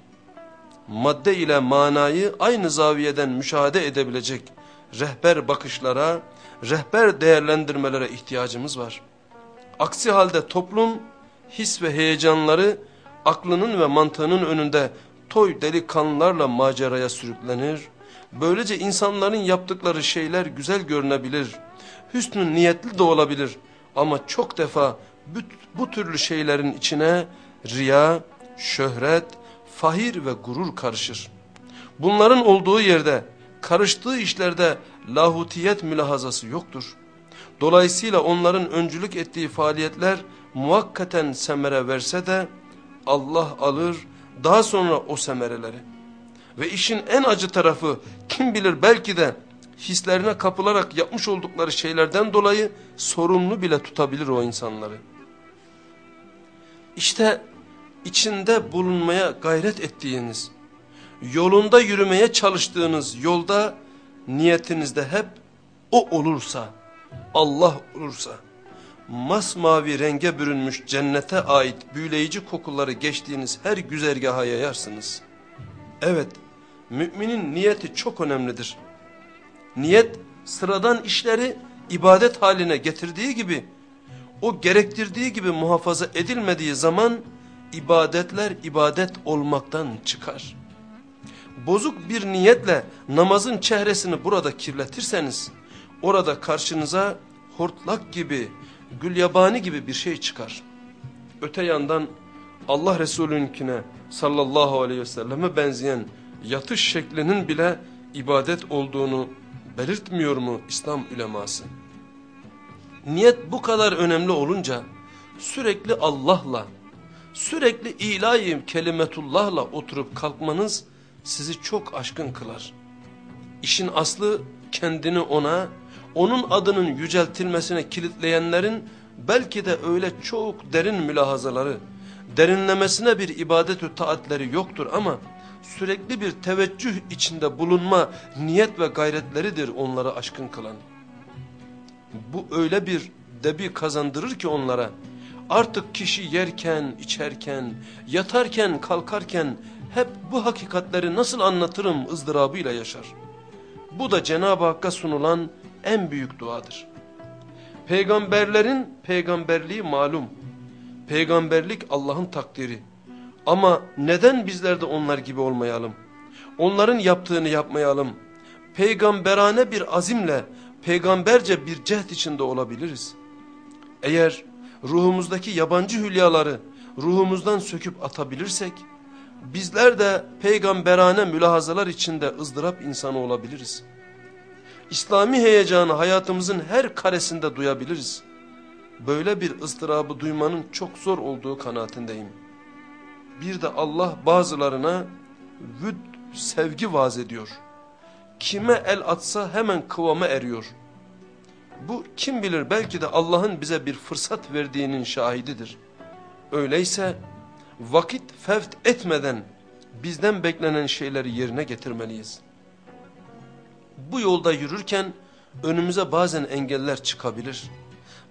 Madde ile manayı aynı zaviyeden müşahede edebilecek rehber bakışlara, rehber değerlendirmelere ihtiyacımız var. Aksi halde toplum his ve heyecanları aklının ve mantığının önünde toy delikanlılarla maceraya sürüklenir. Böylece insanların yaptıkları şeyler güzel görünebilir hüsnü niyetli de olabilir ama çok defa bu, bu türlü şeylerin içine riya, şöhret, fahir ve gurur karışır. Bunların olduğu yerde karıştığı işlerde lahutiyet mülahazası yoktur. Dolayısıyla onların öncülük ettiği faaliyetler muhakkaten semere verse de Allah alır daha sonra o semereleri. Ve işin en acı tarafı kim bilir belki de hislerine kapılarak yapmış oldukları şeylerden dolayı sorumlu bile tutabilir o insanları. İşte içinde bulunmaya gayret ettiğiniz, yolunda yürümeye çalıştığınız yolda niyetinizde hep o olursa, Allah olursa, masmavi renge bürünmüş cennete ait büyüleyici kokuları geçtiğiniz her güzergaha yayarsınız. Evet, müminin niyeti çok önemlidir. Niyet sıradan işleri ibadet haline getirdiği gibi, o gerektirdiği gibi muhafaza edilmediği zaman ibadetler ibadet olmaktan çıkar. Bozuk bir niyetle namazın çehresini burada kirletirseniz, orada karşınıza hortlak gibi, gülyabani gibi bir şey çıkar. Öte yandan Allah Resulü'nkine sallallahu aleyhi ve selleme benzeyen yatış şeklinin bile ibadet olduğunu belirtmiyor mu İslam üleması? Niyet bu kadar önemli olunca sürekli Allah'la, sürekli ilahi kelimetullah'la oturup kalkmanız sizi çok aşkın kılar. İşin aslı kendini ona, onun adının yüceltilmesine kilitleyenlerin belki de öyle çok derin mülahazaları, derinlemesine bir ibadet-ü taatleri yoktur ama sürekli bir teveccüh içinde bulunma niyet ve gayretleridir onları aşkın kılan. Bu öyle bir debi kazandırır ki onlara artık kişi yerken, içerken, yatarken, kalkarken hep bu hakikatleri nasıl anlatırım ızdırabıyla yaşar. Bu da Cenab-ı Hakk'a sunulan en büyük duadır. Peygamberlerin peygamberliği malum. Peygamberlik Allah'ın takdiri. Ama neden bizler de onlar gibi olmayalım? Onların yaptığını yapmayalım. Peygamberane bir azimle, peygamberce bir cehd içinde olabiliriz. Eğer ruhumuzdaki yabancı hülyaları ruhumuzdan söküp atabilirsek, bizler de peygamberane mülahazalar içinde ızdırap insanı olabiliriz. İslami heyecanı hayatımızın her karesinde duyabiliriz. Böyle bir ızdırabı duymanın çok zor olduğu kanaatindeyim. Bir de Allah bazılarına vüd sevgi vaz ediyor. Kime el atsa hemen kıvama eriyor. Bu kim bilir belki de Allah'ın bize bir fırsat verdiğinin şahididir. Öyleyse vakit fevt etmeden bizden beklenen şeyleri yerine getirmeliyiz. Bu yolda yürürken önümüze bazen engeller çıkabilir.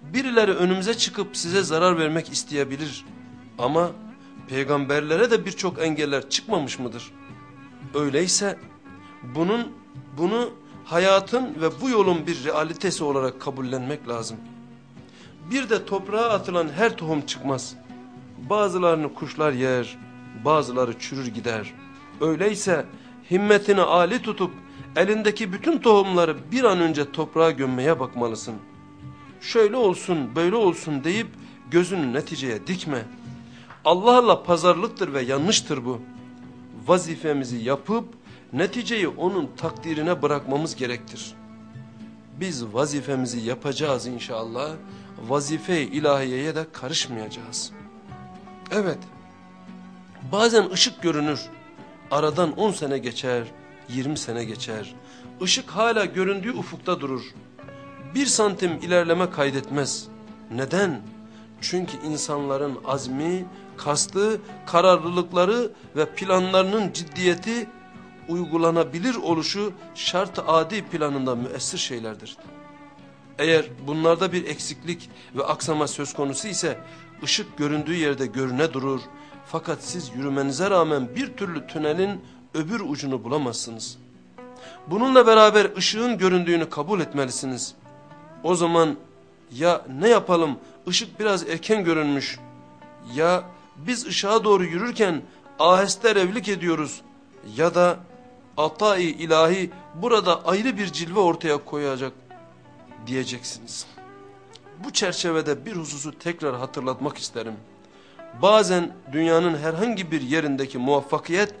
Birileri önümüze çıkıp size zarar vermek isteyebilir. Ama peygamberlere de birçok engeller çıkmamış mıdır? Öyleyse bunun bunu hayatın ve bu yolun bir realitesi olarak kabullenmek lazım. Bir de toprağa atılan her tohum çıkmaz. Bazılarını kuşlar yer, bazıları çürür gider. Öyleyse himmetini âli tutup elindeki bütün tohumları bir an önce toprağa gömmeye bakmalısın. Şöyle olsun böyle olsun deyip gözünü neticeye dikme. Allah'la pazarlıktır ve yanlıştır bu. Vazifemizi yapıp neticeyi onun takdirine bırakmamız gerektir. Biz vazifemizi yapacağız inşallah. Vazife ilahiyeye de karışmayacağız. Evet. Bazen ışık görünür. Aradan 10 sene geçer, 20 sene geçer. Işık hala göründüğü ufukta durur. Bir santim ilerleme kaydetmez. Neden? Çünkü insanların azmi, kastı, kararlılıkları ve planlarının ciddiyeti uygulanabilir oluşu şart adi planında müessir şeylerdir. Eğer bunlarda bir eksiklik ve aksama söz konusu ise ışık göründüğü yerde görüne durur. Fakat siz yürümenize rağmen bir türlü tünelin öbür ucunu bulamazsınız. Bununla beraber ışığın göründüğünü kabul etmelisiniz. O zaman ya ne yapalım ışık biraz erken görünmüş ya biz ışığa doğru yürürken aheste revlik ediyoruz ya da atai ilahi burada ayrı bir cilve ortaya koyacak diyeceksiniz. Bu çerçevede bir hususu tekrar hatırlatmak isterim. Bazen dünyanın herhangi bir yerindeki muvaffakiyet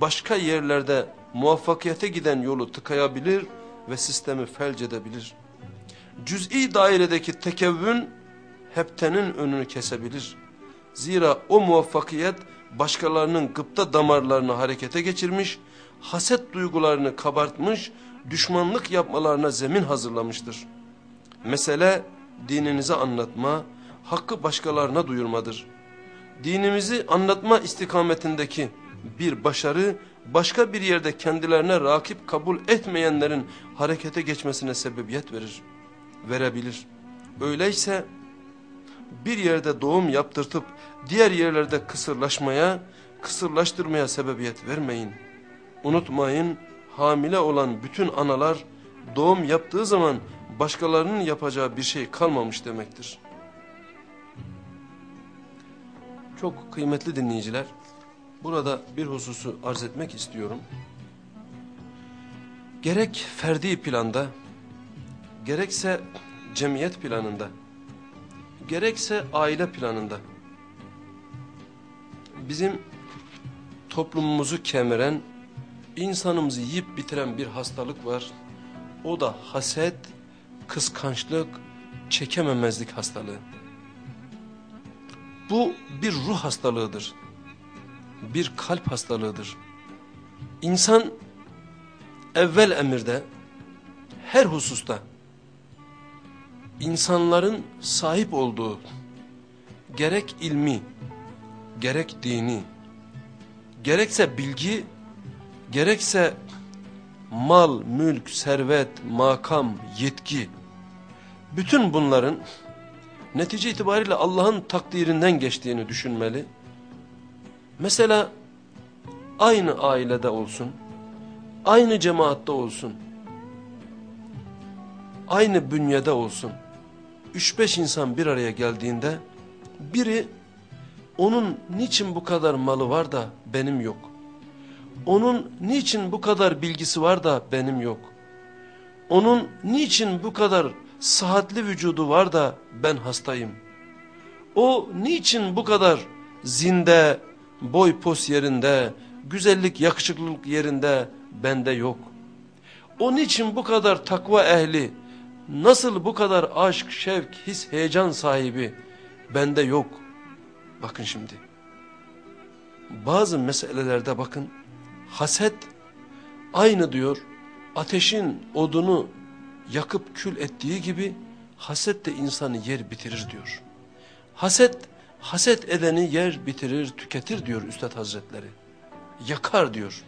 başka yerlerde muvaffakiyete giden yolu tıkayabilir ve sistemi felç edebilir. Cüz'i dairedeki tekevvün heptenin önünü kesebilir. Zira o muvaffakiyet başkalarının gıpta damarlarını harekete geçirmiş, haset duygularını kabartmış, düşmanlık yapmalarına zemin hazırlamıştır. Mesele dininizi anlatma, hakkı başkalarına duyurmadır. Dinimizi anlatma istikametindeki bir başarı başka bir yerde kendilerine rakip kabul etmeyenlerin harekete geçmesine sebebiyet verir, verebilir. Öyleyse bir yerde doğum yaptırtıp diğer yerlerde kısırlaşmaya, kısırlaştırmaya sebebiyet vermeyin. Unutmayın hamile olan bütün analar doğum yaptığı zaman başkalarının yapacağı bir şey kalmamış demektir. Çok kıymetli dinleyiciler, burada bir hususu arz etmek istiyorum. Gerek ferdi planda, gerekse cemiyet planında, gerekse aile planında, bizim toplumumuzu kemiren, insanımızı yiyip bitiren bir hastalık var. O da haset, kıskançlık, çekememezlik hastalığı. Bu bir ruh hastalığıdır. Bir kalp hastalığıdır. İnsan evvel emirde her hususta insanların sahip olduğu gerek ilmi, gerek dini, gerekse bilgi, gerekse mal, mülk, servet, makam, yetki, bütün bunların netice itibariyle Allah'ın takdirinden geçtiğini düşünmeli. Mesela aynı ailede olsun, aynı cemaatte olsun, aynı bünyede olsun, 3-5 insan bir araya geldiğinde biri onun niçin bu kadar malı var da benim yok? Onun niçin bu kadar bilgisi var da benim yok? Onun niçin bu kadar sıhhatli vücudu var da ben hastayım? O niçin bu kadar zinde, boy pos yerinde, güzellik yakışıklılık yerinde bende yok? O niçin bu kadar takva ehli, nasıl bu kadar aşk, şevk, his, heyecan sahibi bende yok? Bakın şimdi. Bazı meselelerde bakın haset aynı diyor ateşin odunu yakıp kül ettiği gibi haset de insanı yer bitirir diyor. Haset, haset edeni yer bitirir, tüketir diyor Üstad Hazretleri. Yakar diyor.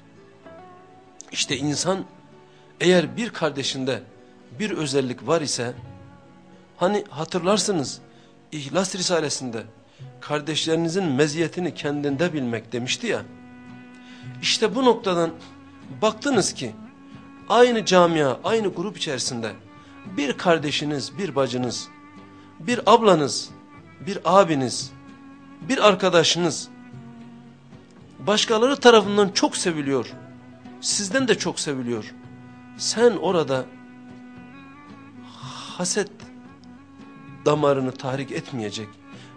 İşte insan eğer bir kardeşinde bir özellik var ise, hani hatırlarsınız İhlas Risalesinde kardeşlerinizin meziyetini kendinde bilmek demişti ya. İşte bu noktadan baktınız ki aynı camia, aynı grup içerisinde bir kardeşiniz, bir bacınız, bir ablanız, bir abiniz, bir arkadaşınız başkaları tarafından çok seviliyor. Sizden de çok seviliyor. Sen orada haset damarını tahrik etmeyecek.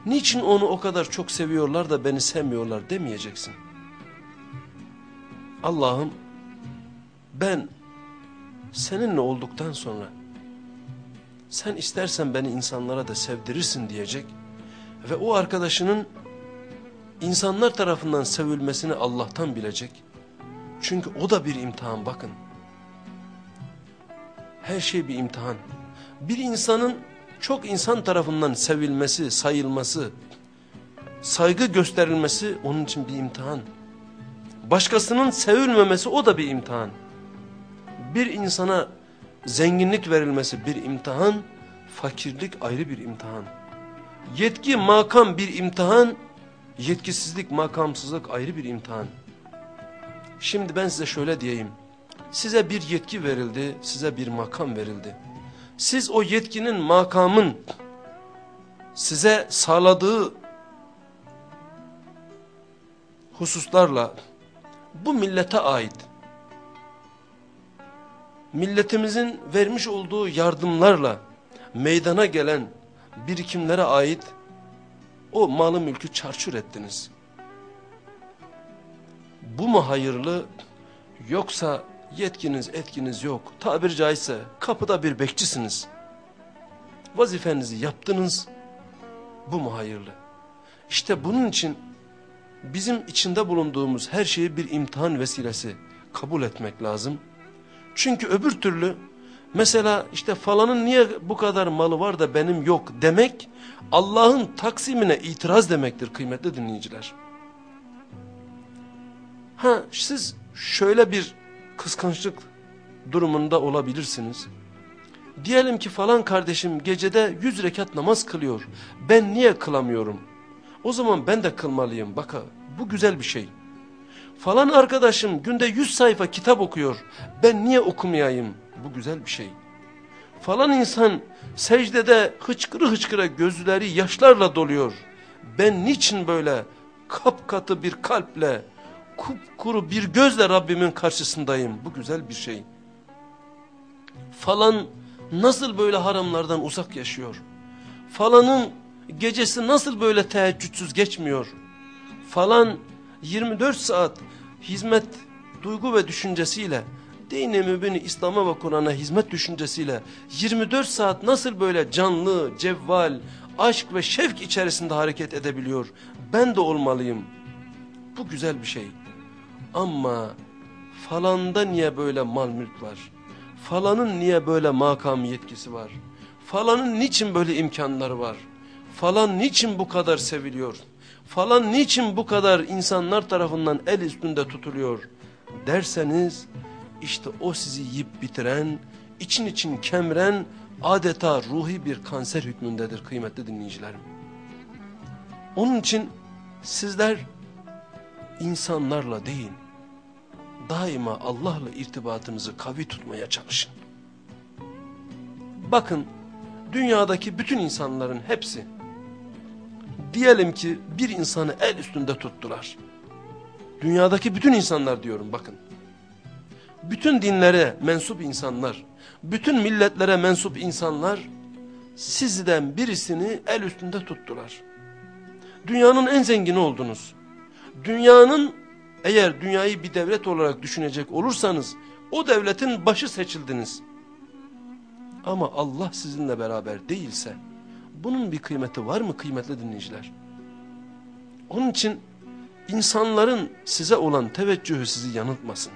Niçin onu o kadar çok seviyorlar da beni sevmiyorlar demeyeceksin. Allah'ım ben seninle olduktan sonra sen istersen beni insanlara da sevdirirsin diyecek ve o arkadaşının insanlar tarafından sevilmesini Allah'tan bilecek. Çünkü o da bir imtihan bakın. Her şey bir imtihan. Bir insanın çok insan tarafından sevilmesi, sayılması, saygı gösterilmesi onun için bir imtihan. Başkasının sevilmemesi o da bir imtihan. Bir insana zenginlik verilmesi bir imtihan, fakirlik ayrı bir imtihan. Yetki, makam bir imtihan, yetkisizlik, makamsızlık ayrı bir imtihan. Şimdi ben size şöyle diyeyim. Size bir yetki verildi, size bir makam verildi. Siz o yetkinin, makamın size sağladığı hususlarla bu millete ait milletimizin vermiş olduğu yardımlarla meydana gelen birikimlere ait o malı mülkü çarçur ettiniz. Bu mu hayırlı Yoksa yetkiniz etkiniz yok. Tabir caizse kapıda bir bekçisiniz. Vazifenizi yaptınız. Bu mu hayırlı? İşte bunun için bizim içinde bulunduğumuz her şeyi bir imtihan vesilesi kabul etmek lazım. Çünkü öbür türlü mesela işte falanın niye bu kadar malı var da benim yok demek Allah'ın taksimine itiraz demektir kıymetli dinleyiciler. Ha siz şöyle bir kıskançlık durumunda olabilirsiniz. Diyelim ki falan kardeşim gecede yüz rekat namaz kılıyor. Ben niye kılamıyorum? O zaman ben de kılmalıyım. Baka bu güzel bir şey. Falan arkadaşım günde yüz sayfa kitap okuyor. Ben niye okumayayım? Bu güzel bir şey. Falan insan secdede hıçkırı hıçkıra gözleri yaşlarla doluyor. Ben niçin böyle kapkatı bir kalple, kupkuru bir gözle Rabbimin karşısındayım? Bu güzel bir şey. Falan nasıl böyle haramlardan uzak yaşıyor? Falanın gecesi nasıl böyle teheccüdsüz geçmiyor? Falan 24 saat hizmet duygu ve düşüncesiyle dini mübini İslam'a ve Kur'an'a hizmet düşüncesiyle 24 saat nasıl böyle canlı, cevval, aşk ve şevk içerisinde hareket edebiliyor? Ben de olmalıyım. Bu güzel bir şey. Ama falanda niye böyle mal mülk var? Falanın niye böyle makam yetkisi var? Falanın niçin böyle imkanları var? Falan niçin bu kadar seviliyor? Falan niçin bu kadar insanlar tarafından el üstünde tutuluyor? Derseniz işte o sizi yiyip bitiren, için için kemren adeta ruhi bir kanser hükmündedir kıymetli dinleyicilerim. Onun için sizler insanlarla değil, daima Allah'la irtibatınızı kavi tutmaya çalışın. Bakın dünyadaki bütün insanların hepsi diyelim ki bir insanı el üstünde tuttular. Dünyadaki bütün insanlar diyorum bakın. Bütün dinlere mensup insanlar, bütün milletlere mensup insanlar sizden birisini el üstünde tuttular. Dünyanın en zengini oldunuz. Dünyanın eğer dünyayı bir devlet olarak düşünecek olursanız o devletin başı seçildiniz. Ama Allah sizinle beraber değilse bunun bir kıymeti var mı kıymetli dinleyiciler? Onun için insanların size olan teveccühü sizi yanıltmasın.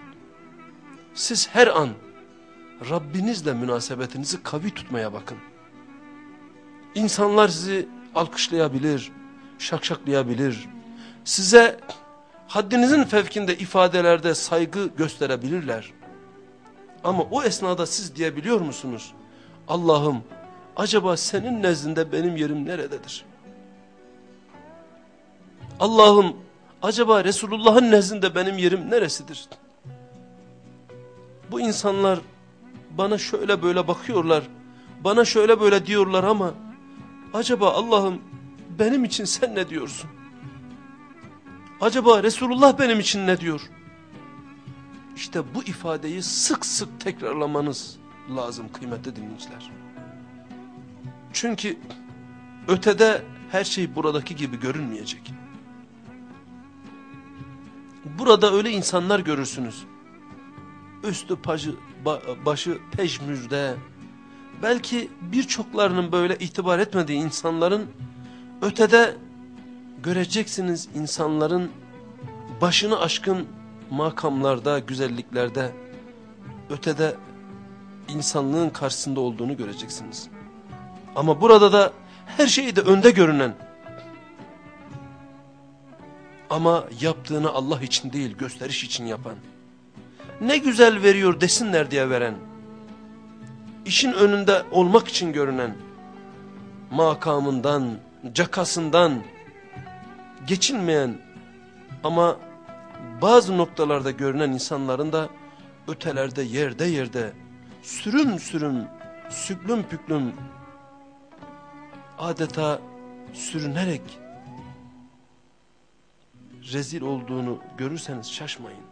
Siz her an Rabbinizle münasebetinizi kavi tutmaya bakın. İnsanlar sizi alkışlayabilir, şakşaklayabilir. Size haddinizin fevkinde ifadelerde saygı gösterebilirler. Ama o esnada siz diyebiliyor musunuz? Allah'ım acaba senin nezdinde benim yerim nerededir? Allah'ım acaba Resulullah'ın nezdinde benim yerim neresidir? Bu insanlar bana şöyle böyle bakıyorlar, bana şöyle böyle diyorlar ama acaba Allah'ım benim için sen ne diyorsun? Acaba Resulullah benim için ne diyor? İşte bu ifadeyi sık sık tekrarlamanız lazım kıymetli dinleyiciler. Çünkü ötede her şey buradaki gibi görünmeyecek. Burada öyle insanlar görürsünüz. Üstü pacı, ba, başı peşmürde. Belki birçoklarının böyle itibar etmediği insanların ötede göreceksiniz insanların başını aşkın makamlarda, güzelliklerde, ötede insanlığın karşısında olduğunu göreceksiniz. Ama burada da her şeyi de önde görünen. Ama yaptığını Allah için değil gösteriş için yapan, ne güzel veriyor desinler diye veren, işin önünde olmak için görünen, makamından, cakasından geçinmeyen ama bazı noktalarda görünen insanların da ötelerde yerde yerde sürüm sürüm, süklüm püklüm adeta sürünerek rezil olduğunu görürseniz şaşmayın.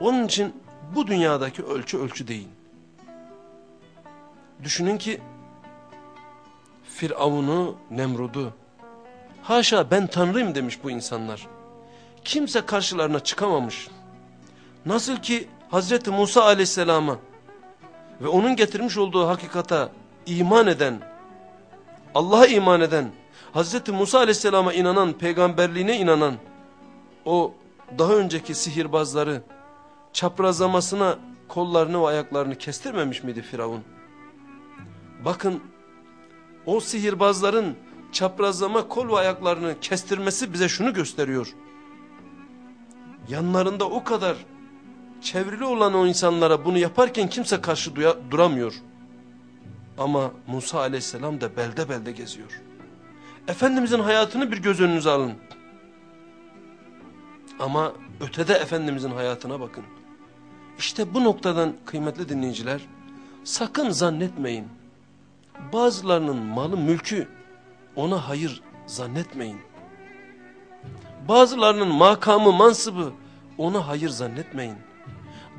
Onun için bu dünyadaki ölçü ölçü değil. Düşünün ki Firavun'u, Nemrud'u haşa ben tanrıyım demiş bu insanlar. Kimse karşılarına çıkamamış. Nasıl ki Hazreti Musa aleyhisselama ve onun getirmiş olduğu hakikata iman eden, Allah'a iman eden, Hazreti Musa aleyhisselama inanan, peygamberliğine inanan o daha önceki sihirbazları çaprazlamasına kollarını ve ayaklarını kestirmemiş miydi Firavun? Bakın o sihirbazların çaprazlama kol ve ayaklarını kestirmesi bize şunu gösteriyor. Yanlarında o kadar çevrili olan o insanlara bunu yaparken kimse karşı duramıyor. Ama Musa aleyhisselam da belde belde geziyor. Efendimizin hayatını bir göz önünüze alın. Ama ötede Efendimizin hayatına bakın. İşte bu noktadan kıymetli dinleyiciler sakın zannetmeyin. Bazılarının malı mülkü ona hayır zannetmeyin. Bazılarının makamı mansıbı ona hayır zannetmeyin.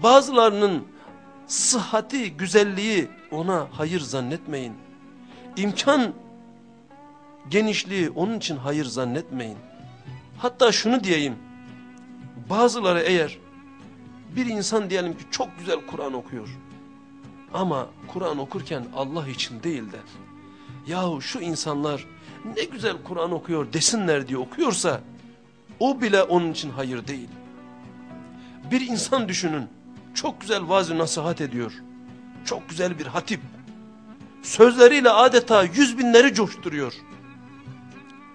Bazılarının sıhhati güzelliği ona hayır zannetmeyin. İmkan genişliği onun için hayır zannetmeyin. Hatta şunu diyeyim. Bazıları eğer bir insan diyelim ki çok güzel Kur'an okuyor. Ama Kur'an okurken Allah için değil de yahu şu insanlar ne güzel Kur'an okuyor desinler diye okuyorsa o bile onun için hayır değil. Bir insan düşünün çok güzel vaaz nasihat ediyor. Çok güzel bir hatip. Sözleriyle adeta yüz binleri coşturuyor.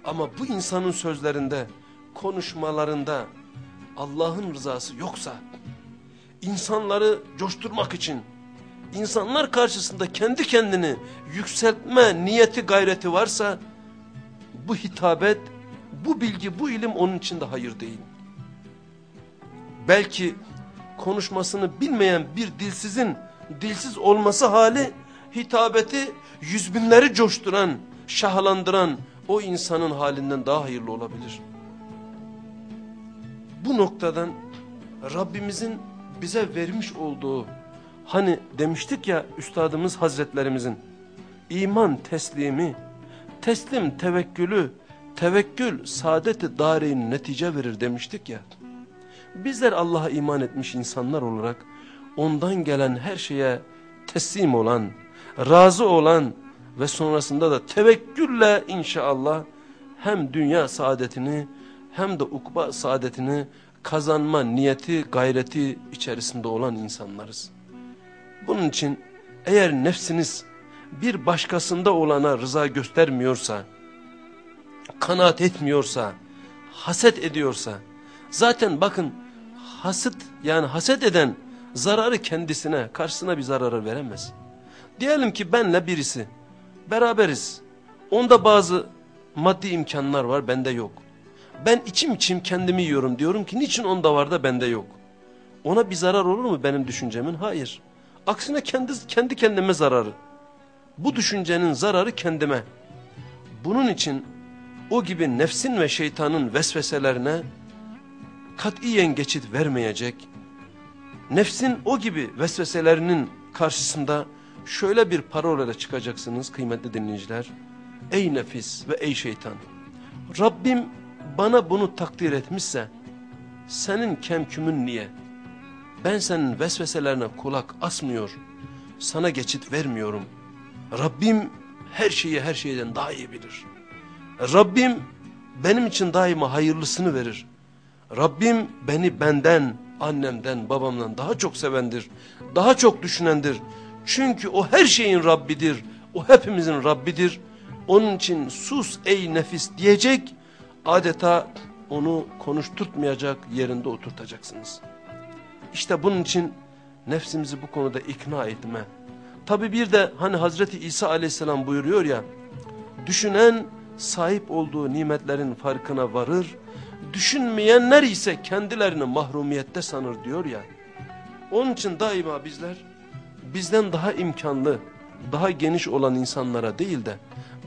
Ama bu insanın sözlerinde, konuşmalarında Allah'ın rızası yoksa, insanları coşturmak için, insanlar karşısında kendi kendini yükseltme niyeti gayreti varsa, bu hitabet, bu bilgi, bu ilim onun için de hayır değil. Belki konuşmasını bilmeyen bir dilsizin dilsiz olması hali hitabeti yüz binleri coşturan, şahlandıran o insanın halinden daha hayırlı olabilir. Bu noktadan Rabbimizin bize vermiş olduğu hani demiştik ya üstadımız hazretlerimizin iman teslimi, teslim tevekkülü, tevekkül saadeti dareyn netice verir demiştik ya. Bizler Allah'a iman etmiş insanlar olarak ondan gelen her şeye teslim olan, razı olan ve sonrasında da tevekkülle inşallah hem dünya saadetini hem de ukba saadetini kazanma niyeti, gayreti içerisinde olan insanlarız. Bunun için eğer nefsiniz bir başkasında olana rıza göstermiyorsa, kanaat etmiyorsa, haset ediyorsa, zaten bakın haset yani haset eden zararı kendisine, karşısına bir zararı veremez. Diyelim ki benle birisi beraberiz. Onda bazı maddi imkanlar var, bende yok. Ben içim içim kendimi yiyorum diyorum ki niçin onda var da bende yok. Ona bir zarar olur mu benim düşüncemin? Hayır. Aksine kendi, kendi kendime zararı. Bu düşüncenin zararı kendime. Bunun için o gibi nefsin ve şeytanın vesveselerine katiyen geçit vermeyecek. Nefsin o gibi vesveselerinin karşısında şöyle bir parolayla çıkacaksınız kıymetli dinleyiciler. Ey nefis ve ey şeytan. Rabbim bana bunu takdir etmişse senin kemkümün niye? Ben senin vesveselerine kulak asmıyor, sana geçit vermiyorum. Rabbim her şeyi her şeyden daha iyi bilir. Rabbim benim için daima hayırlısını verir. Rabbim beni benden, annemden, babamdan daha çok sevendir, daha çok düşünendir. Çünkü o her şeyin Rabbidir, o hepimizin Rabbidir. Onun için sus ey nefis diyecek, adeta onu konuşturtmayacak yerinde oturtacaksınız. İşte bunun için nefsimizi bu konuda ikna etme. Tabi bir de hani Hazreti İsa aleyhisselam buyuruyor ya, düşünen sahip olduğu nimetlerin farkına varır, düşünmeyenler ise kendilerini mahrumiyette sanır diyor ya. Onun için daima bizler bizden daha imkanlı, daha geniş olan insanlara değil de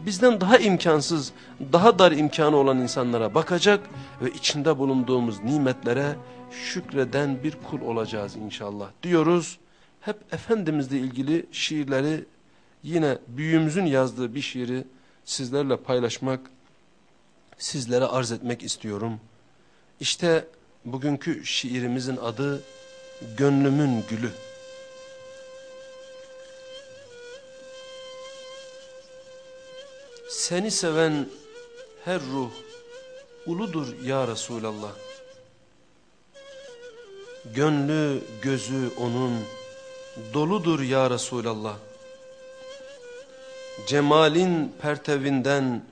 bizden daha imkansız, daha dar imkanı olan insanlara bakacak ve içinde bulunduğumuz nimetlere şükreden bir kul olacağız inşallah diyoruz. Hep Efendimizle ilgili şiirleri yine büyüğümüzün yazdığı bir şiiri sizlerle paylaşmak, sizlere arz etmek istiyorum. İşte bugünkü şiirimizin adı gönlümün gülü. Seni seven her ruh uludur ya Resulallah. Gönlü gözü onun doludur ya Resulallah. Cemalin pertevinden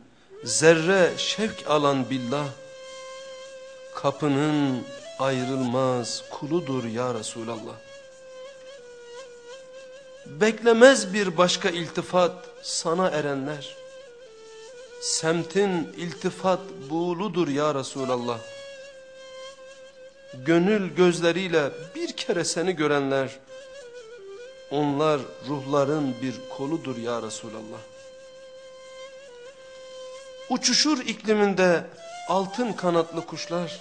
zerre şevk alan billah. Kapının ayrılmaz kuludur ya Resulallah. Beklemez bir başka iltifat sana erenler. Semtin iltifat buğuludur ya Resulallah. Gönül gözleriyle bir kere seni görenler, onlar ruhların bir koludur ya Resulallah. Uçuşur ikliminde altın kanatlı kuşlar,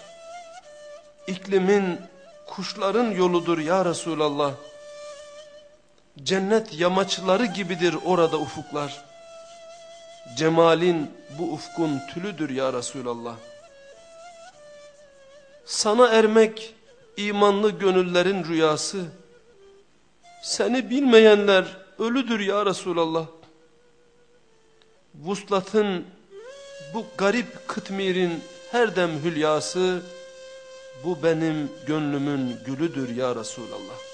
iklimin kuşların yoludur ya Resulallah. Cennet yamaçları gibidir orada ufuklar. Cemalin bu ufkun tülüdür ya Resulallah. Sana ermek imanlı gönüllerin rüyası. Seni bilmeyenler ölüdür ya Resulallah. Vuslatın bu garip kıtmirin her dem hülyası bu benim gönlümün gülüdür ya Resulallah.